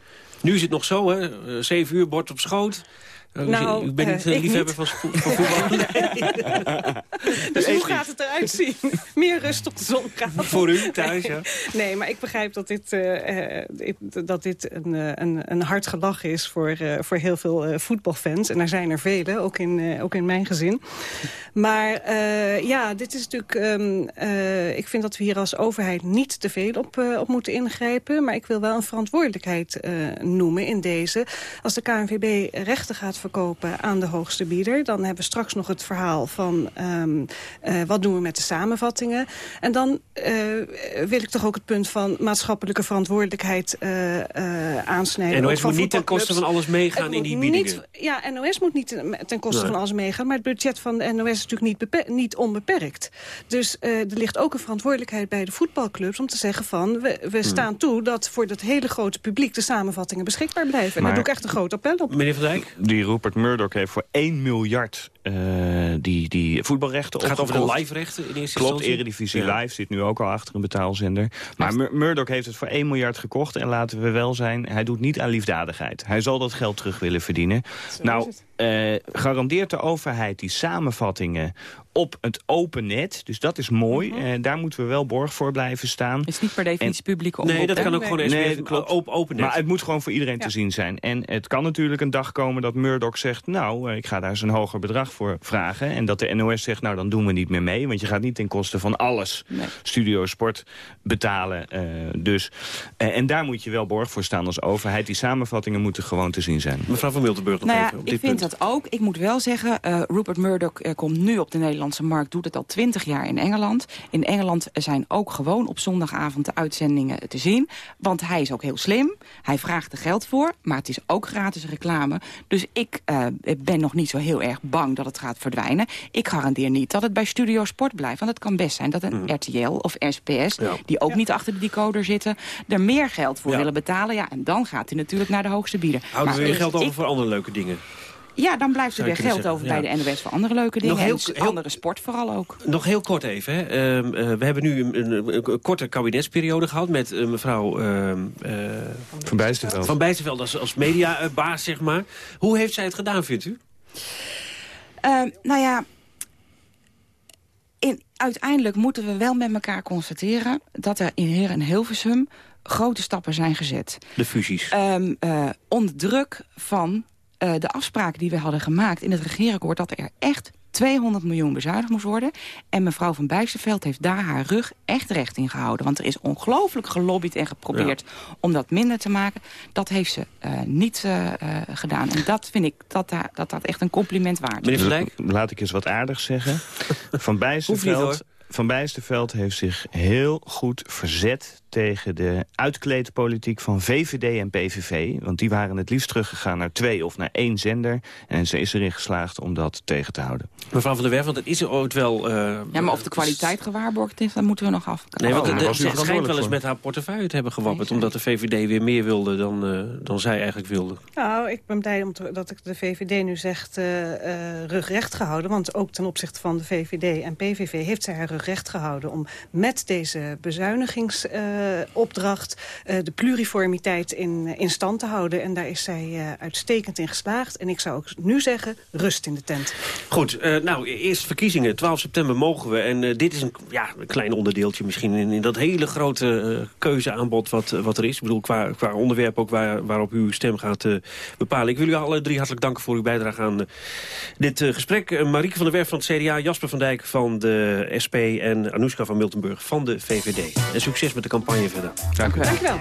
Nu is het nog zo, hè? Zeven uur, bord op schoot. Oh, u- Nou, u bent niet eh, uh, ik liefhebber niet. van, voetbal? Dus hoe gaat het eruit zien? Meer rust op de zondag. Voor u thuis, ja. Nee, maar ik begrijp dat dit, eh, eh, dat dit een, eh, een, een hard gelach is voor, eh, voor heel veel eh, voetbalfans. En er zijn er vele, ook in, eh, ook in mijn gezin. Maar eh, ja, dit is natuurlijk... ehm, eh, ik vind dat we hier als overheid niet te veel op, eh, op moeten ingrijpen. Maar ik wil wel een verantwoordelijkheid eh, noemen in deze. Als de KNVB rechten gaat verkopen aan de hoogste bieder... dan hebben we straks nog het verhaal van... ehm, eh, wat doen we met de samenvattingen. En dan eh, wil ik toch ook het punt van maatschappelijke verantwoordelijkheid eh, eh, aansnijden. NOS moet niet ten koste van alles meegaan in die biedingen. niet- ja, NOS moet niet ten- ten koste Nee. van alles meegaan. Maar het budget van de NOS is natuurlijk niet, niet onbeperkt. Dus eh, er ligt ook een verantwoordelijkheid bij de voetbalclubs... om te zeggen van, we, we Hmm. staan toe dat voor dat hele grote publiek... de samenvattingen beschikbaar blijven. En daar doe ik echt een groot appel op. Meneer Van Dijk? Die Rupert Murdoch heeft voor 1 miljard eh, die, die voetbalrechten Het gaat over de live-rechten in eerste Klopt, instantie? Eredivisie Ja. Live zit nu ook al achter een betaalzender. Maar Mur- Murdoch heeft het voor 1 miljard gekocht. En laten we wel zijn, hij doet niet aan liefdadigheid. Hij zal dat geld terug willen verdienen. nou, eh, garandeert de overheid die samenvattingen op het open net. Dus dat is mooi. Mhm. Eh, daar moeten we wel borg voor blijven staan. Is niet per definitie publieke omroep. Nee, dat kan ook gewoon Nee, SBS klopt. op open net. Maar het moet gewoon voor iedereen Ja. te zien zijn. En het kan natuurlijk een dag komen dat Murdoch zegt... nou, ik ga daar eens een hoger bedrag voor vragen. En dat de NOS zegt, nou, dan doen we niet meer mee. Want je gaat niet ten koste van alles studio sport betalen. eh, dus. Eh, en daar moet je wel borg voor staan als overheid. Die samenvattingen moeten gewoon te zien zijn. Mevrouw van Miltenburg nog Nou ja, even op ik vind punt. dat ook. Ik moet wel zeggen, eh, Rupert Murdoch komt nu op de Nederlandse markt... doet het al twintig jaar in Engeland. In Engeland zijn ook gewoon op zondagavond de uitzendingen te zien. Want hij is ook heel slim. Hij vraagt er geld voor, maar het is ook gratis reclame. Dus ik eh, ben nog niet zo heel erg bang dat het gaat verdwijnen. Ik garandeer niet dat het bij Studio Sport blijft. Want het kan best zijn dat een RTL of SPS... die ook niet achter de decoder zitten... er meer geld voor Ja. willen betalen. Ja, en dan gaat hij natuurlijk naar de hoogste bieder. Houden Maar we weer geld over ik- voor andere leuke dingen? ja, dan blijft er weer geld zeggen, over ja. bij de NOS voor andere leuke dingen. Nog heel- en s- heel- andere sport vooral ook. Nog heel kort even. Hè. Ehm, eh, we hebben nu een, een, een korte kabinetsperiode gehad met eh, mevrouw ehm, eh, Van Bijsterveld. Van Bijsterveld als, als mediabaas, zeg maar. Hoe heeft zij het gedaan, vindt u? Ehm, nou ja, in, uiteindelijk moeten we wel met elkaar constateren... dat er in Heer en Hilversum grote stappen zijn gezet. De fusies. Eh, onder druk van eh, de afspraken die we hadden gemaakt in het regeerakkoord... dat er echt 200 miljoen bezuinigd moest worden. En mevrouw van Bijsterveld heeft daar haar rug echt recht in gehouden. Want er is ongelooflijk gelobbyd en geprobeerd om dat minder te maken. Dat heeft ze eh, niet eh, eh, gedaan. En dat vind ik dat, daar- dat dat echt een compliment waard is. Laat ik eens wat aardigs zeggen. Van Bijsterveld, van Bijsterveld heeft zich heel goed verzet tegen de uitkleedpolitiek van VVD en PVV. Want die waren het liefst teruggegaan naar twee of naar één zender. En ze is erin geslaagd om dat tegen te houden. Mevrouw van der Werf, want het is er ooit wel... eh, Ja, maar of de kwaliteit gewaarborgd is, dat moeten we nog af. Nee, want Oh, de- ze schijnt wel eens met haar portefeuille te hebben gewapperd... omdat de VVD weer meer wilde dan, eh, dan zij eigenlijk wilde. Nou, ik ben blij om te- dat ik de VVD nu zegt eh eh, rugrecht gehouden. Want ook ten opzichte van de VVD en PVV heeft zij haar rugrecht gehouden... om met deze bezuinigingsopdracht eh, de pluriformiteit in, in stand te houden. En daar is zij eh, uitstekend in geslaagd. En ik zou ook nu zeggen, rust in de tent. Goed, eh, nou, eerst verkiezingen. 12 september mogen we. En eh, dit is een, ja, een klein onderdeeltje misschien in, in dat hele grote eh, keuzeaanbod wat, eh, wat er is. Ik bedoel, qua, qua onderwerp ook waar, waarop uw stem gaat eh, bepalen. Ik wil u alle drie hartelijk danken voor uw bijdrage aan eh, dit eh, gesprek. Eh, Marieke van der Werf van het CDA, Jasper van Dijk van de SP... en Anoushka van Miltenburg van de VVD. En succes met de campagne verder. Dank u. Dank u wel.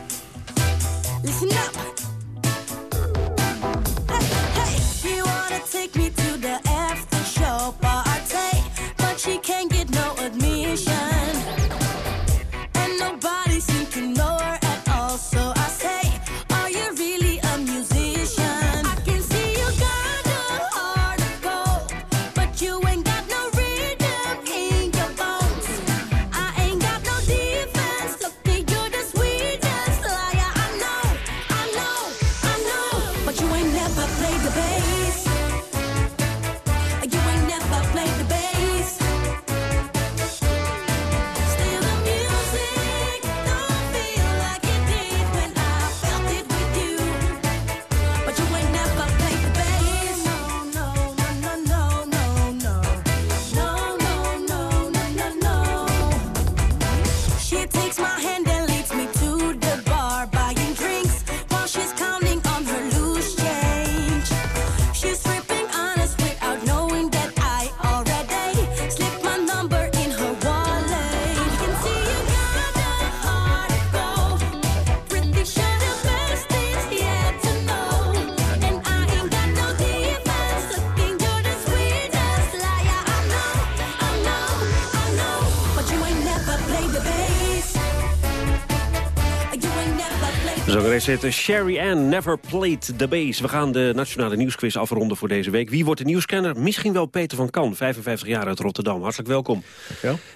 Zangeres heet Sherry Ann, Never Played the Bass. We gaan de Nationale Nieuwsquiz afronden voor deze week. Wie wordt de nieuwscanner? Misschien wel Peter van Kan, 55 jaar uit Rotterdam. Hartelijk welkom.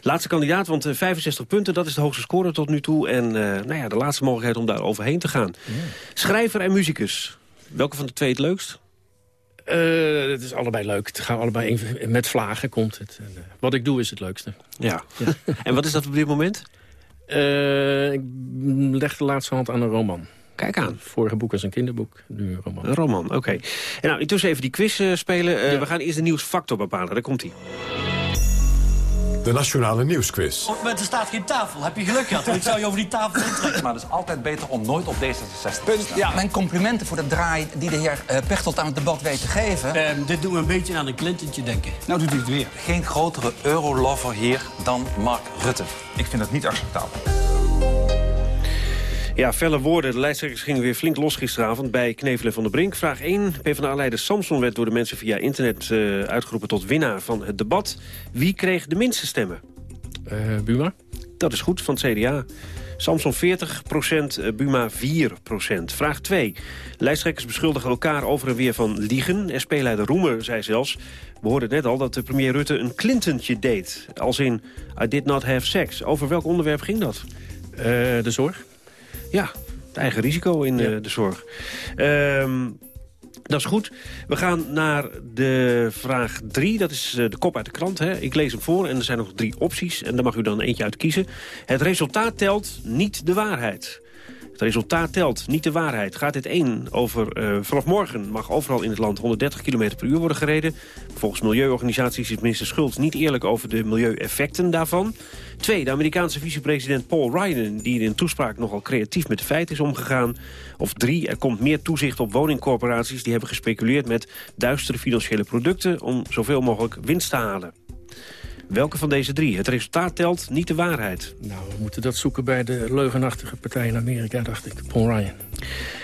Laatste kandidaat, want eh, 65 punten, dat is de hoogste score tot nu toe. En eh, nou ja, de laatste mogelijkheid om daar overheen te gaan. Schrijver en muzikus. Welke van de twee het leukst? Eh, het is allebei leuk. Het gaan allebei in- met vlagen komt het. En, eh, wat ik doe is het leukste. Ja. en wat is dat op dit moment? Eh, ik leg de laatste hand aan een roman. Kijk aan. Vorige boek was een kinderboek, nu een roman. Een roman, oké. En nou, intussen even die quiz eh, spelen. Eh, We gaan eerst de nieuwsfactor bepalen. Daar komt hij. De Nationale Nieuwsquiz. Op het moment er staat geen tafel. Heb je geluk gehad? Ik zou je over die tafel intrekken. Maar het is altijd beter om nooit op D66 te staan. Ja, mijn complimenten voor de draai die de heer eh, Pechtold aan het debat weet te geven. Ehm, dit doet me een beetje aan een Clintentje denken. Nou doet hij het weer. Geen grotere eurolover hier dan Mark Rutte. Ik vind het niet acceptabel. Ja, felle woorden. De lijsttrekkers gingen weer flink los gisteravond bij Knevelen van der Brink. Vraag 1. PvdA-leider Samson werd door de mensen via internet eh, uitgeroepen tot winnaar van het debat. Wie kreeg de minste stemmen? Eh, Buma? Dat is goed, van het CDA. Samson 40% Buma 4% Vraag 2. Lijsttrekkers beschuldigen elkaar over en weer van liegen. SP-leider Roemer zei zelfs... We hoorden net al dat de premier Rutte een Clintentje deed. Als in, I did not have sex. Over welk onderwerp ging dat? Eh, de zorg? Ja, het eigen risico in de zorg. Ehm, dat is goed. We gaan naar de vraag 3. Dat is eh, de kop uit de krant. Hè. Ik lees hem voor en er zijn nog drie opties. En daar mag u dan eentje uit kiezen. Het resultaat telt, niet de waarheid. Het resultaat telt, niet de waarheid. Gaat dit één over... eh, vanaf morgen mag overal in het land 130 km per uur worden gereden. Volgens milieuorganisaties is minister Schultz niet eerlijk over de milieueffecten daarvan. Twee, de Amerikaanse vicepresident Paul Ryan... die in een toespraak nogal creatief met de feiten is omgegaan. Of drie, er komt meer toezicht op woningcorporaties... die hebben gespeculeerd met duistere financiële producten... om zoveel mogelijk winst te halen. Welke van deze drie? Het resultaat telt, niet de waarheid. Nou, we moeten dat zoeken bij de leugenachtige partij in Amerika, dacht ik. Paul Ryan.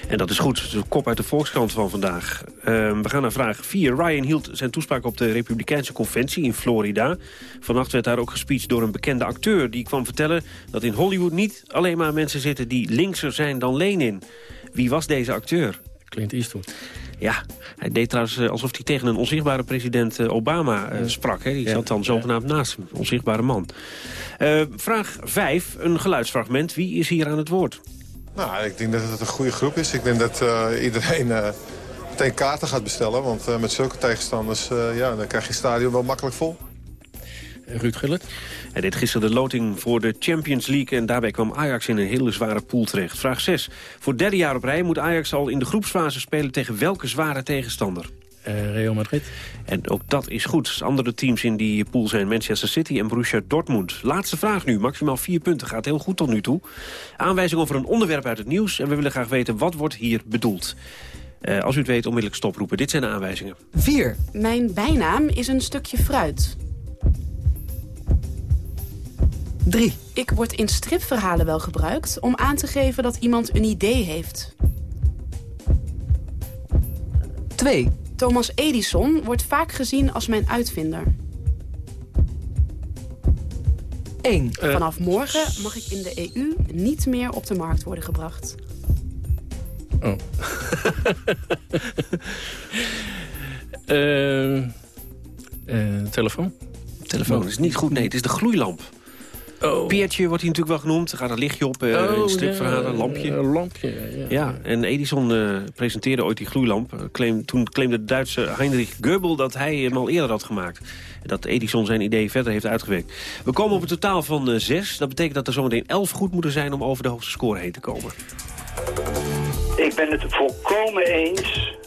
En dat is goed. De kop uit de Volkskrant van vandaag. Ehm, we gaan naar vraag 4. Ryan hield zijn toespraak op de Republikeinse Conventie in Florida. Vannacht werd daar ook gespeecht door een bekende acteur... die kwam vertellen dat in Hollywood niet alleen maar mensen zitten... die linkser zijn dan Lenin. Wie was deze acteur? Clint Eastwood. Ja, hij deed trouwens eh, alsof hij tegen een onzichtbare president eh, Obama eh, sprak. Hè. Die zat dan zogenaamd naast hem, onzichtbare man. Eh, vraag 5, een geluidsfragment. Wie is hier aan het woord? Nou, ik denk dat het een goede groep is. Ik denk dat eh, iedereen eh, meteen kaarten gaat bestellen. Want met zulke tegenstanders eh, ja, dan krijg je het stadion wel makkelijk vol. Ruud Gullit. Hij deed gisteren de loting voor de Champions League... en daarbij kwam Ajax in een hele zware pool terecht. Vraag 6. Voor derde jaar op rij moet Ajax al in de groepsfase spelen... tegen welke zware tegenstander? Eh, Real Madrid. En ook dat is goed. Andere teams in die pool zijn Manchester City en Borussia Dortmund. Laatste vraag nu. Maximaal vier punten. Gaat heel goed tot nu toe. Aanwijzing over een onderwerp uit het nieuws. En we willen graag weten wat wordt hier bedoeld. Eh, als u het weet, onmiddellijk stoproepen. Dit zijn de aanwijzingen. 4. Mijn bijnaam is een stukje fruit. 3. Ik word in stripverhalen wel gebruikt om aan te geven dat iemand een idee heeft. 2. Thomas Edison wordt vaak gezien als mijn uitvinder. 1. Eh, Vanaf morgen mag ik in de EU niet meer op de markt worden gebracht. Oh. Eh, eh, telefoon? Telefoon is niet goed, nee. Het is de gloeilamp. Oh. Peertje wordt hij natuurlijk wel genoemd. Er gaat een lichtje op, eh Oh, in stripverhalen, ja, een lampje. Een lampje, ja. Ja, en Edison eh, presenteerde ooit die gloeilamp. Eh, Claim, toen claimde de Duitse Heinrich Goebbels dat hij hem al eerder had gemaakt. En Dat Edison zijn idee verder heeft uitgewerkt. We komen op een totaal van zes. Dat betekent dat er zometeen elf goed moeten zijn om over de hoogste score heen te komen. Ik ben het volkomen eens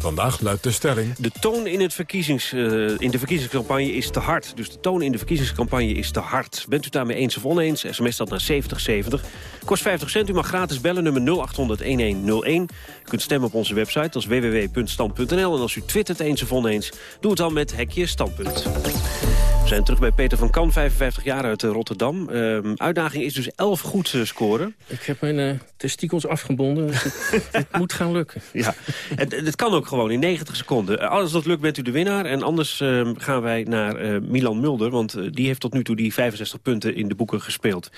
Vandaag luidt de stelling... De toon in, het verkiezings, eh, in de verkiezingscampagne is te hard. Dus de toon in de verkiezingscampagne is te hard. Bent u het daarmee eens of oneens? SMS dat naar 7070. Kost 50 cent. U mag gratis bellen, nummer 0800-1101. U kunt stemmen op onze website, dat is www.stand.nl. En als u twittert eens of oneens, doe het dan met hekje standpunt. We zijn terug bij Peter van Kan, 55 jaar uit eh, Rotterdam. Ehm, uitdaging is dus 11 goed eh, scoren. Ik heb mijn eh, testikels afgebonden, dus het, het moet gaan lukken. Ja, het, het kan ook gewoon in 90 seconden. Eh, Als dat lukt bent u de winnaar. En anders ehm, gaan wij naar eh, Milan Mulder. Want eh, die heeft tot nu toe die 65 punten in de boeken gespeeld.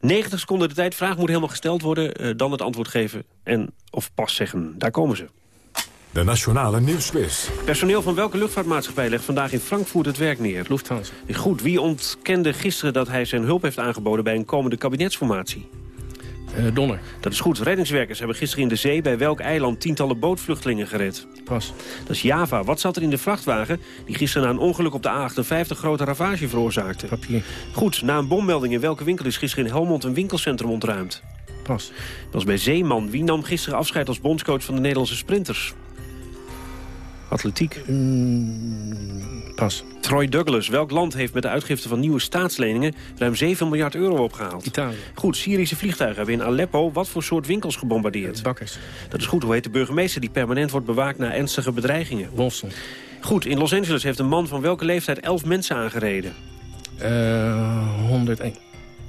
90 seconden de tijd. Vraag moet helemaal gesteld worden. eh, dan het antwoord geven. En of pas zeggen. Daar komen ze. De Nationale Nieuwsquiz. Personeel van welke luchtvaartmaatschappij legt vandaag in Frankfurt het werk neer? Lufthansa. Goed, wie ontkende gisteren dat hij zijn hulp heeft aangeboden bij een komende kabinetsformatie? Eh, Donner. Dat is goed. Reddingswerkers hebben gisteren in de zee bij welk eiland tientallen bootvluchtelingen gered? Pas. Dat is Java. Wat zat er in de vrachtwagen die gisteren na een ongeluk op de A58 grote ravage veroorzaakte? Papier. Goed. Na een bommelding in welke winkel is gisteren in Helmond een winkelcentrum ontruimd? Pas. Dat was bij Zeeman. Wie nam gisteren afscheid als bondscoach van de Nederlandse sprinters? Atletiek. Mm, pas. Troy Douglas. Welk land heeft met de uitgifte van nieuwe staatsleningen ruim 7 miljard euro opgehaald? Italië. Goed, Syrische vliegtuigen hebben in Aleppo wat voor soort winkels gebombardeerd? Bakkers. Dat is goed. Hoe heet de burgemeester die permanent wordt bewaakt na ernstige bedreigingen? Wolfson. Goed, in Los Angeles heeft een man van welke leeftijd 11 mensen aangereden? Eh 101.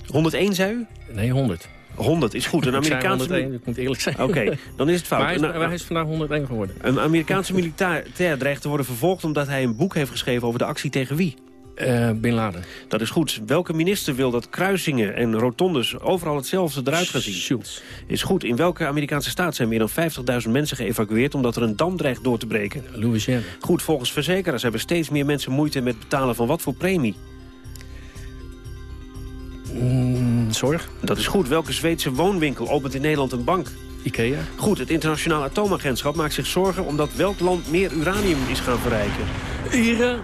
101 zei u? Nee, 100. 100 is goed. Een Amerikaanse... 101, ik moet eerlijk zijn. Oké, dan is het fout. Maar hij is, Nou, hij is vandaag 101 geworden. Een Amerikaanse militair dreigt te worden vervolgd... omdat hij een boek heeft geschreven over de actie tegen wie? Eh Bin Laden. Dat is goed. Welke minister wil dat kruisingen en rotondes overal hetzelfde eruit gaan zien? Schultz. Is goed. In welke Amerikaanse staat zijn meer dan 50.000 mensen geëvacueerd... omdat er een dam dreigt door te breken? Louisiana. Goed, volgens verzekeraars hebben steeds meer mensen moeite met betalen van wat voor premie? Mm, zorg. Dat is goed. Welke Zweedse woonwinkel opent in Nederland een bank? Ikea. Goed, het internationaal atoomagentschap maakt zich zorgen... omdat welk land meer uranium is gaan verrijken? Iran.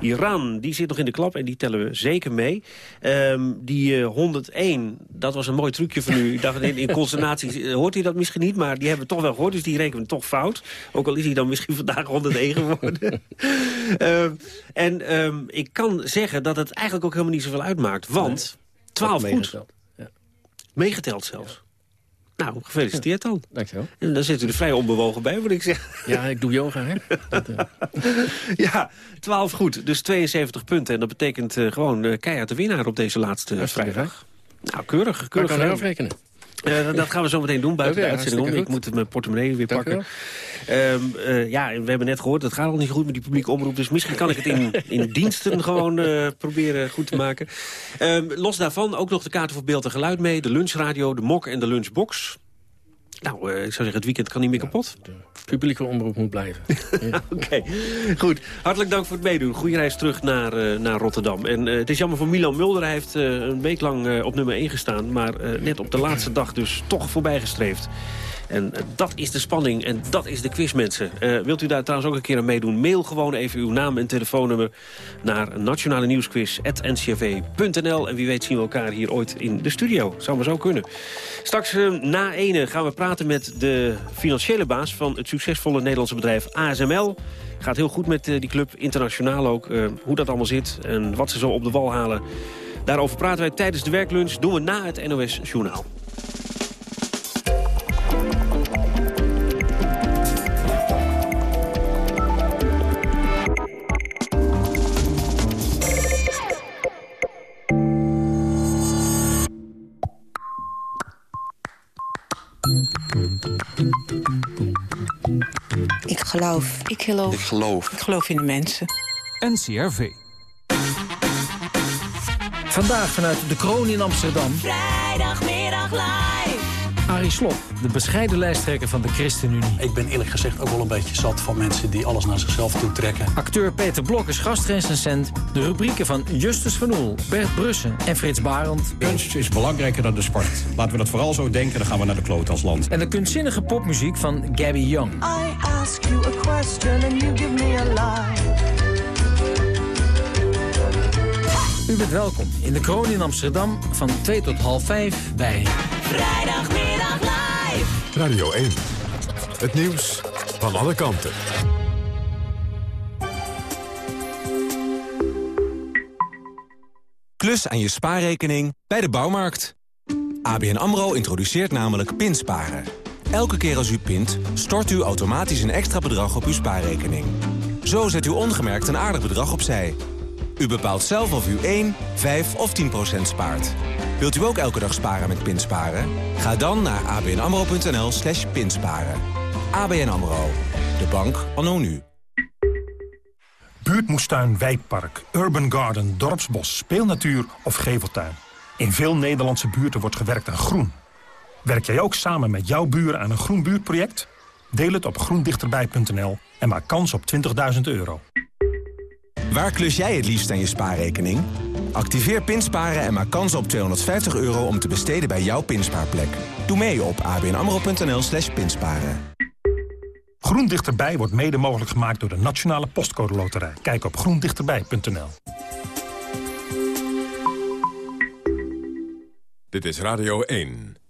Iran, die zit nog in de klap en die tellen we zeker mee. Ehm, die eh, 101, dat was een mooi trucje van u. Ik dacht, in, in consternatie eh, hoort hij dat misschien niet... maar die hebben we toch wel gehoord, dus die rekenen we toch fout. Ook al is hij dan misschien vandaag 101 geworden. Ehm, en ehm, ik kan zeggen dat het eigenlijk ook helemaal niet zoveel uitmaakt. Want 12 goed, Meegeteld. Ja. meegeteld zelfs. Nou, gefeliciteerd dan. Dankjewel. En dan zit u er vrij onbewogen bij, moet ik zeggen. Ja, ik doe yoga, hè. Dat, eh, Ja, 12 goed. Dus 72 punten. En dat betekent eh, gewoon eh, keihard de winnaar op deze laatste vrijdag. Nou, keurig. Keurig kan gedaan. afrekenen? Eh, dat- dat gaan we zo meteen doen buiten de uitzending om. Ik moet mijn portemonnee weer Dank pakken. Ehm, eh, ja, en we hebben net gehoord, het gaat al niet goed met die publieke omroep. Dus misschien kan ik het in, in diensten gewoon eh, proberen goed te maken. Ehm, los daarvan ook nog de kaarten voor beeld en geluid mee. De lunchradio, de mok en de lunchbox. Nou, eh, ik zou zeggen, het weekend kan niet meer kapot. Publieke omroep moet blijven. Oké, goed. Hartelijk dank voor het meedoen. Goeie reis terug naar, eh, naar Rotterdam. En eh, het is jammer voor Milan Mulder. Hij heeft een week lang op nummer 1 gestaan. Maar net op de laatste dag dus toch voorbijgestreefd. En eh, dat is de spanning en dat is de quiz, mensen. Eh, wilt u daar trouwens ook een keer aan meedoen? Mail gewoon even uw naam en telefoonnummer naar nationale nieuwsquiz.ncrv.nl. En wie weet zien we elkaar hier ooit in de studio. Zou maar zo kunnen. Straks eh, na ene gaan we praten met de financiële baas... van het succesvolle Nederlandse bedrijf ASML. Gaat heel goed met die club, internationaal ook. hoe dat allemaal zit en wat ze zo op de wal halen. Daarover praten wij tijdens de werklunch. Doen we na het NOS Journaal. Ik geloof. Ik geloof. Ik geloof. Ik geloof in de mensen. NCRV. Vandaag vanuit de kroon in Amsterdam. Vrijdagmiddag live. Arie Slob, de bescheiden lijsttrekker van de ChristenUnie. Ik ben eerlijk gezegd ook wel een beetje zat van mensen die alles naar zichzelf toe trekken. Acteur Peter Blok is gastrecensent. De rubrieken van Justus Van Oel, Bert Brussen en Frits Barend. Kunst is belangrijker dan de sport. Laten we dat vooral zo denken, dan gaan we naar de kloot als land. En de kunstzinnige popmuziek van Gabby Young. I ask you a question and you give me a lie. U bent welkom in de kroon in Amsterdam van 2 tot half 5 bij... Vrijdagmiddag live. Radio 1. Het nieuws van alle kanten. Klus aan je spaarrekening bij de bouwmarkt. ABN AMRO introduceert namelijk pinsparen. Elke keer als u pint, stort u automatisch een extra bedrag op uw spaarrekening. Zo zet u ongemerkt een aardig bedrag opzij. U bepaalt zelf of u 1, 5 of 10 procent spaart. Wilt u ook elke dag sparen met pinsparen? Ga dan naar abnamro.nl slash pinsparen. ABN AMRO. De bank anno nu. Buurtmoestuin, wijkpark, urban garden, dorpsbos, speelnatuur of geveltuin. In veel Nederlandse buurten wordt gewerkt aan groen. Werk jij ook samen met jouw buren aan een groen buurtproject? Deel het op groendichterbij.nl en maak kans op 20.000 euro. Waar klus jij het liefst aan je spaarrekening? Activeer Pinsparen en maak kans op 250 euro om te besteden bij jouw pinspaarplek. Doe mee op abnamro.nl slash pinsparen. Groen Dichterbij wordt mede mogelijk gemaakt door de Nationale Postcode Loterij. Kijk op groendichterbij.nl. Dit is Radio 1.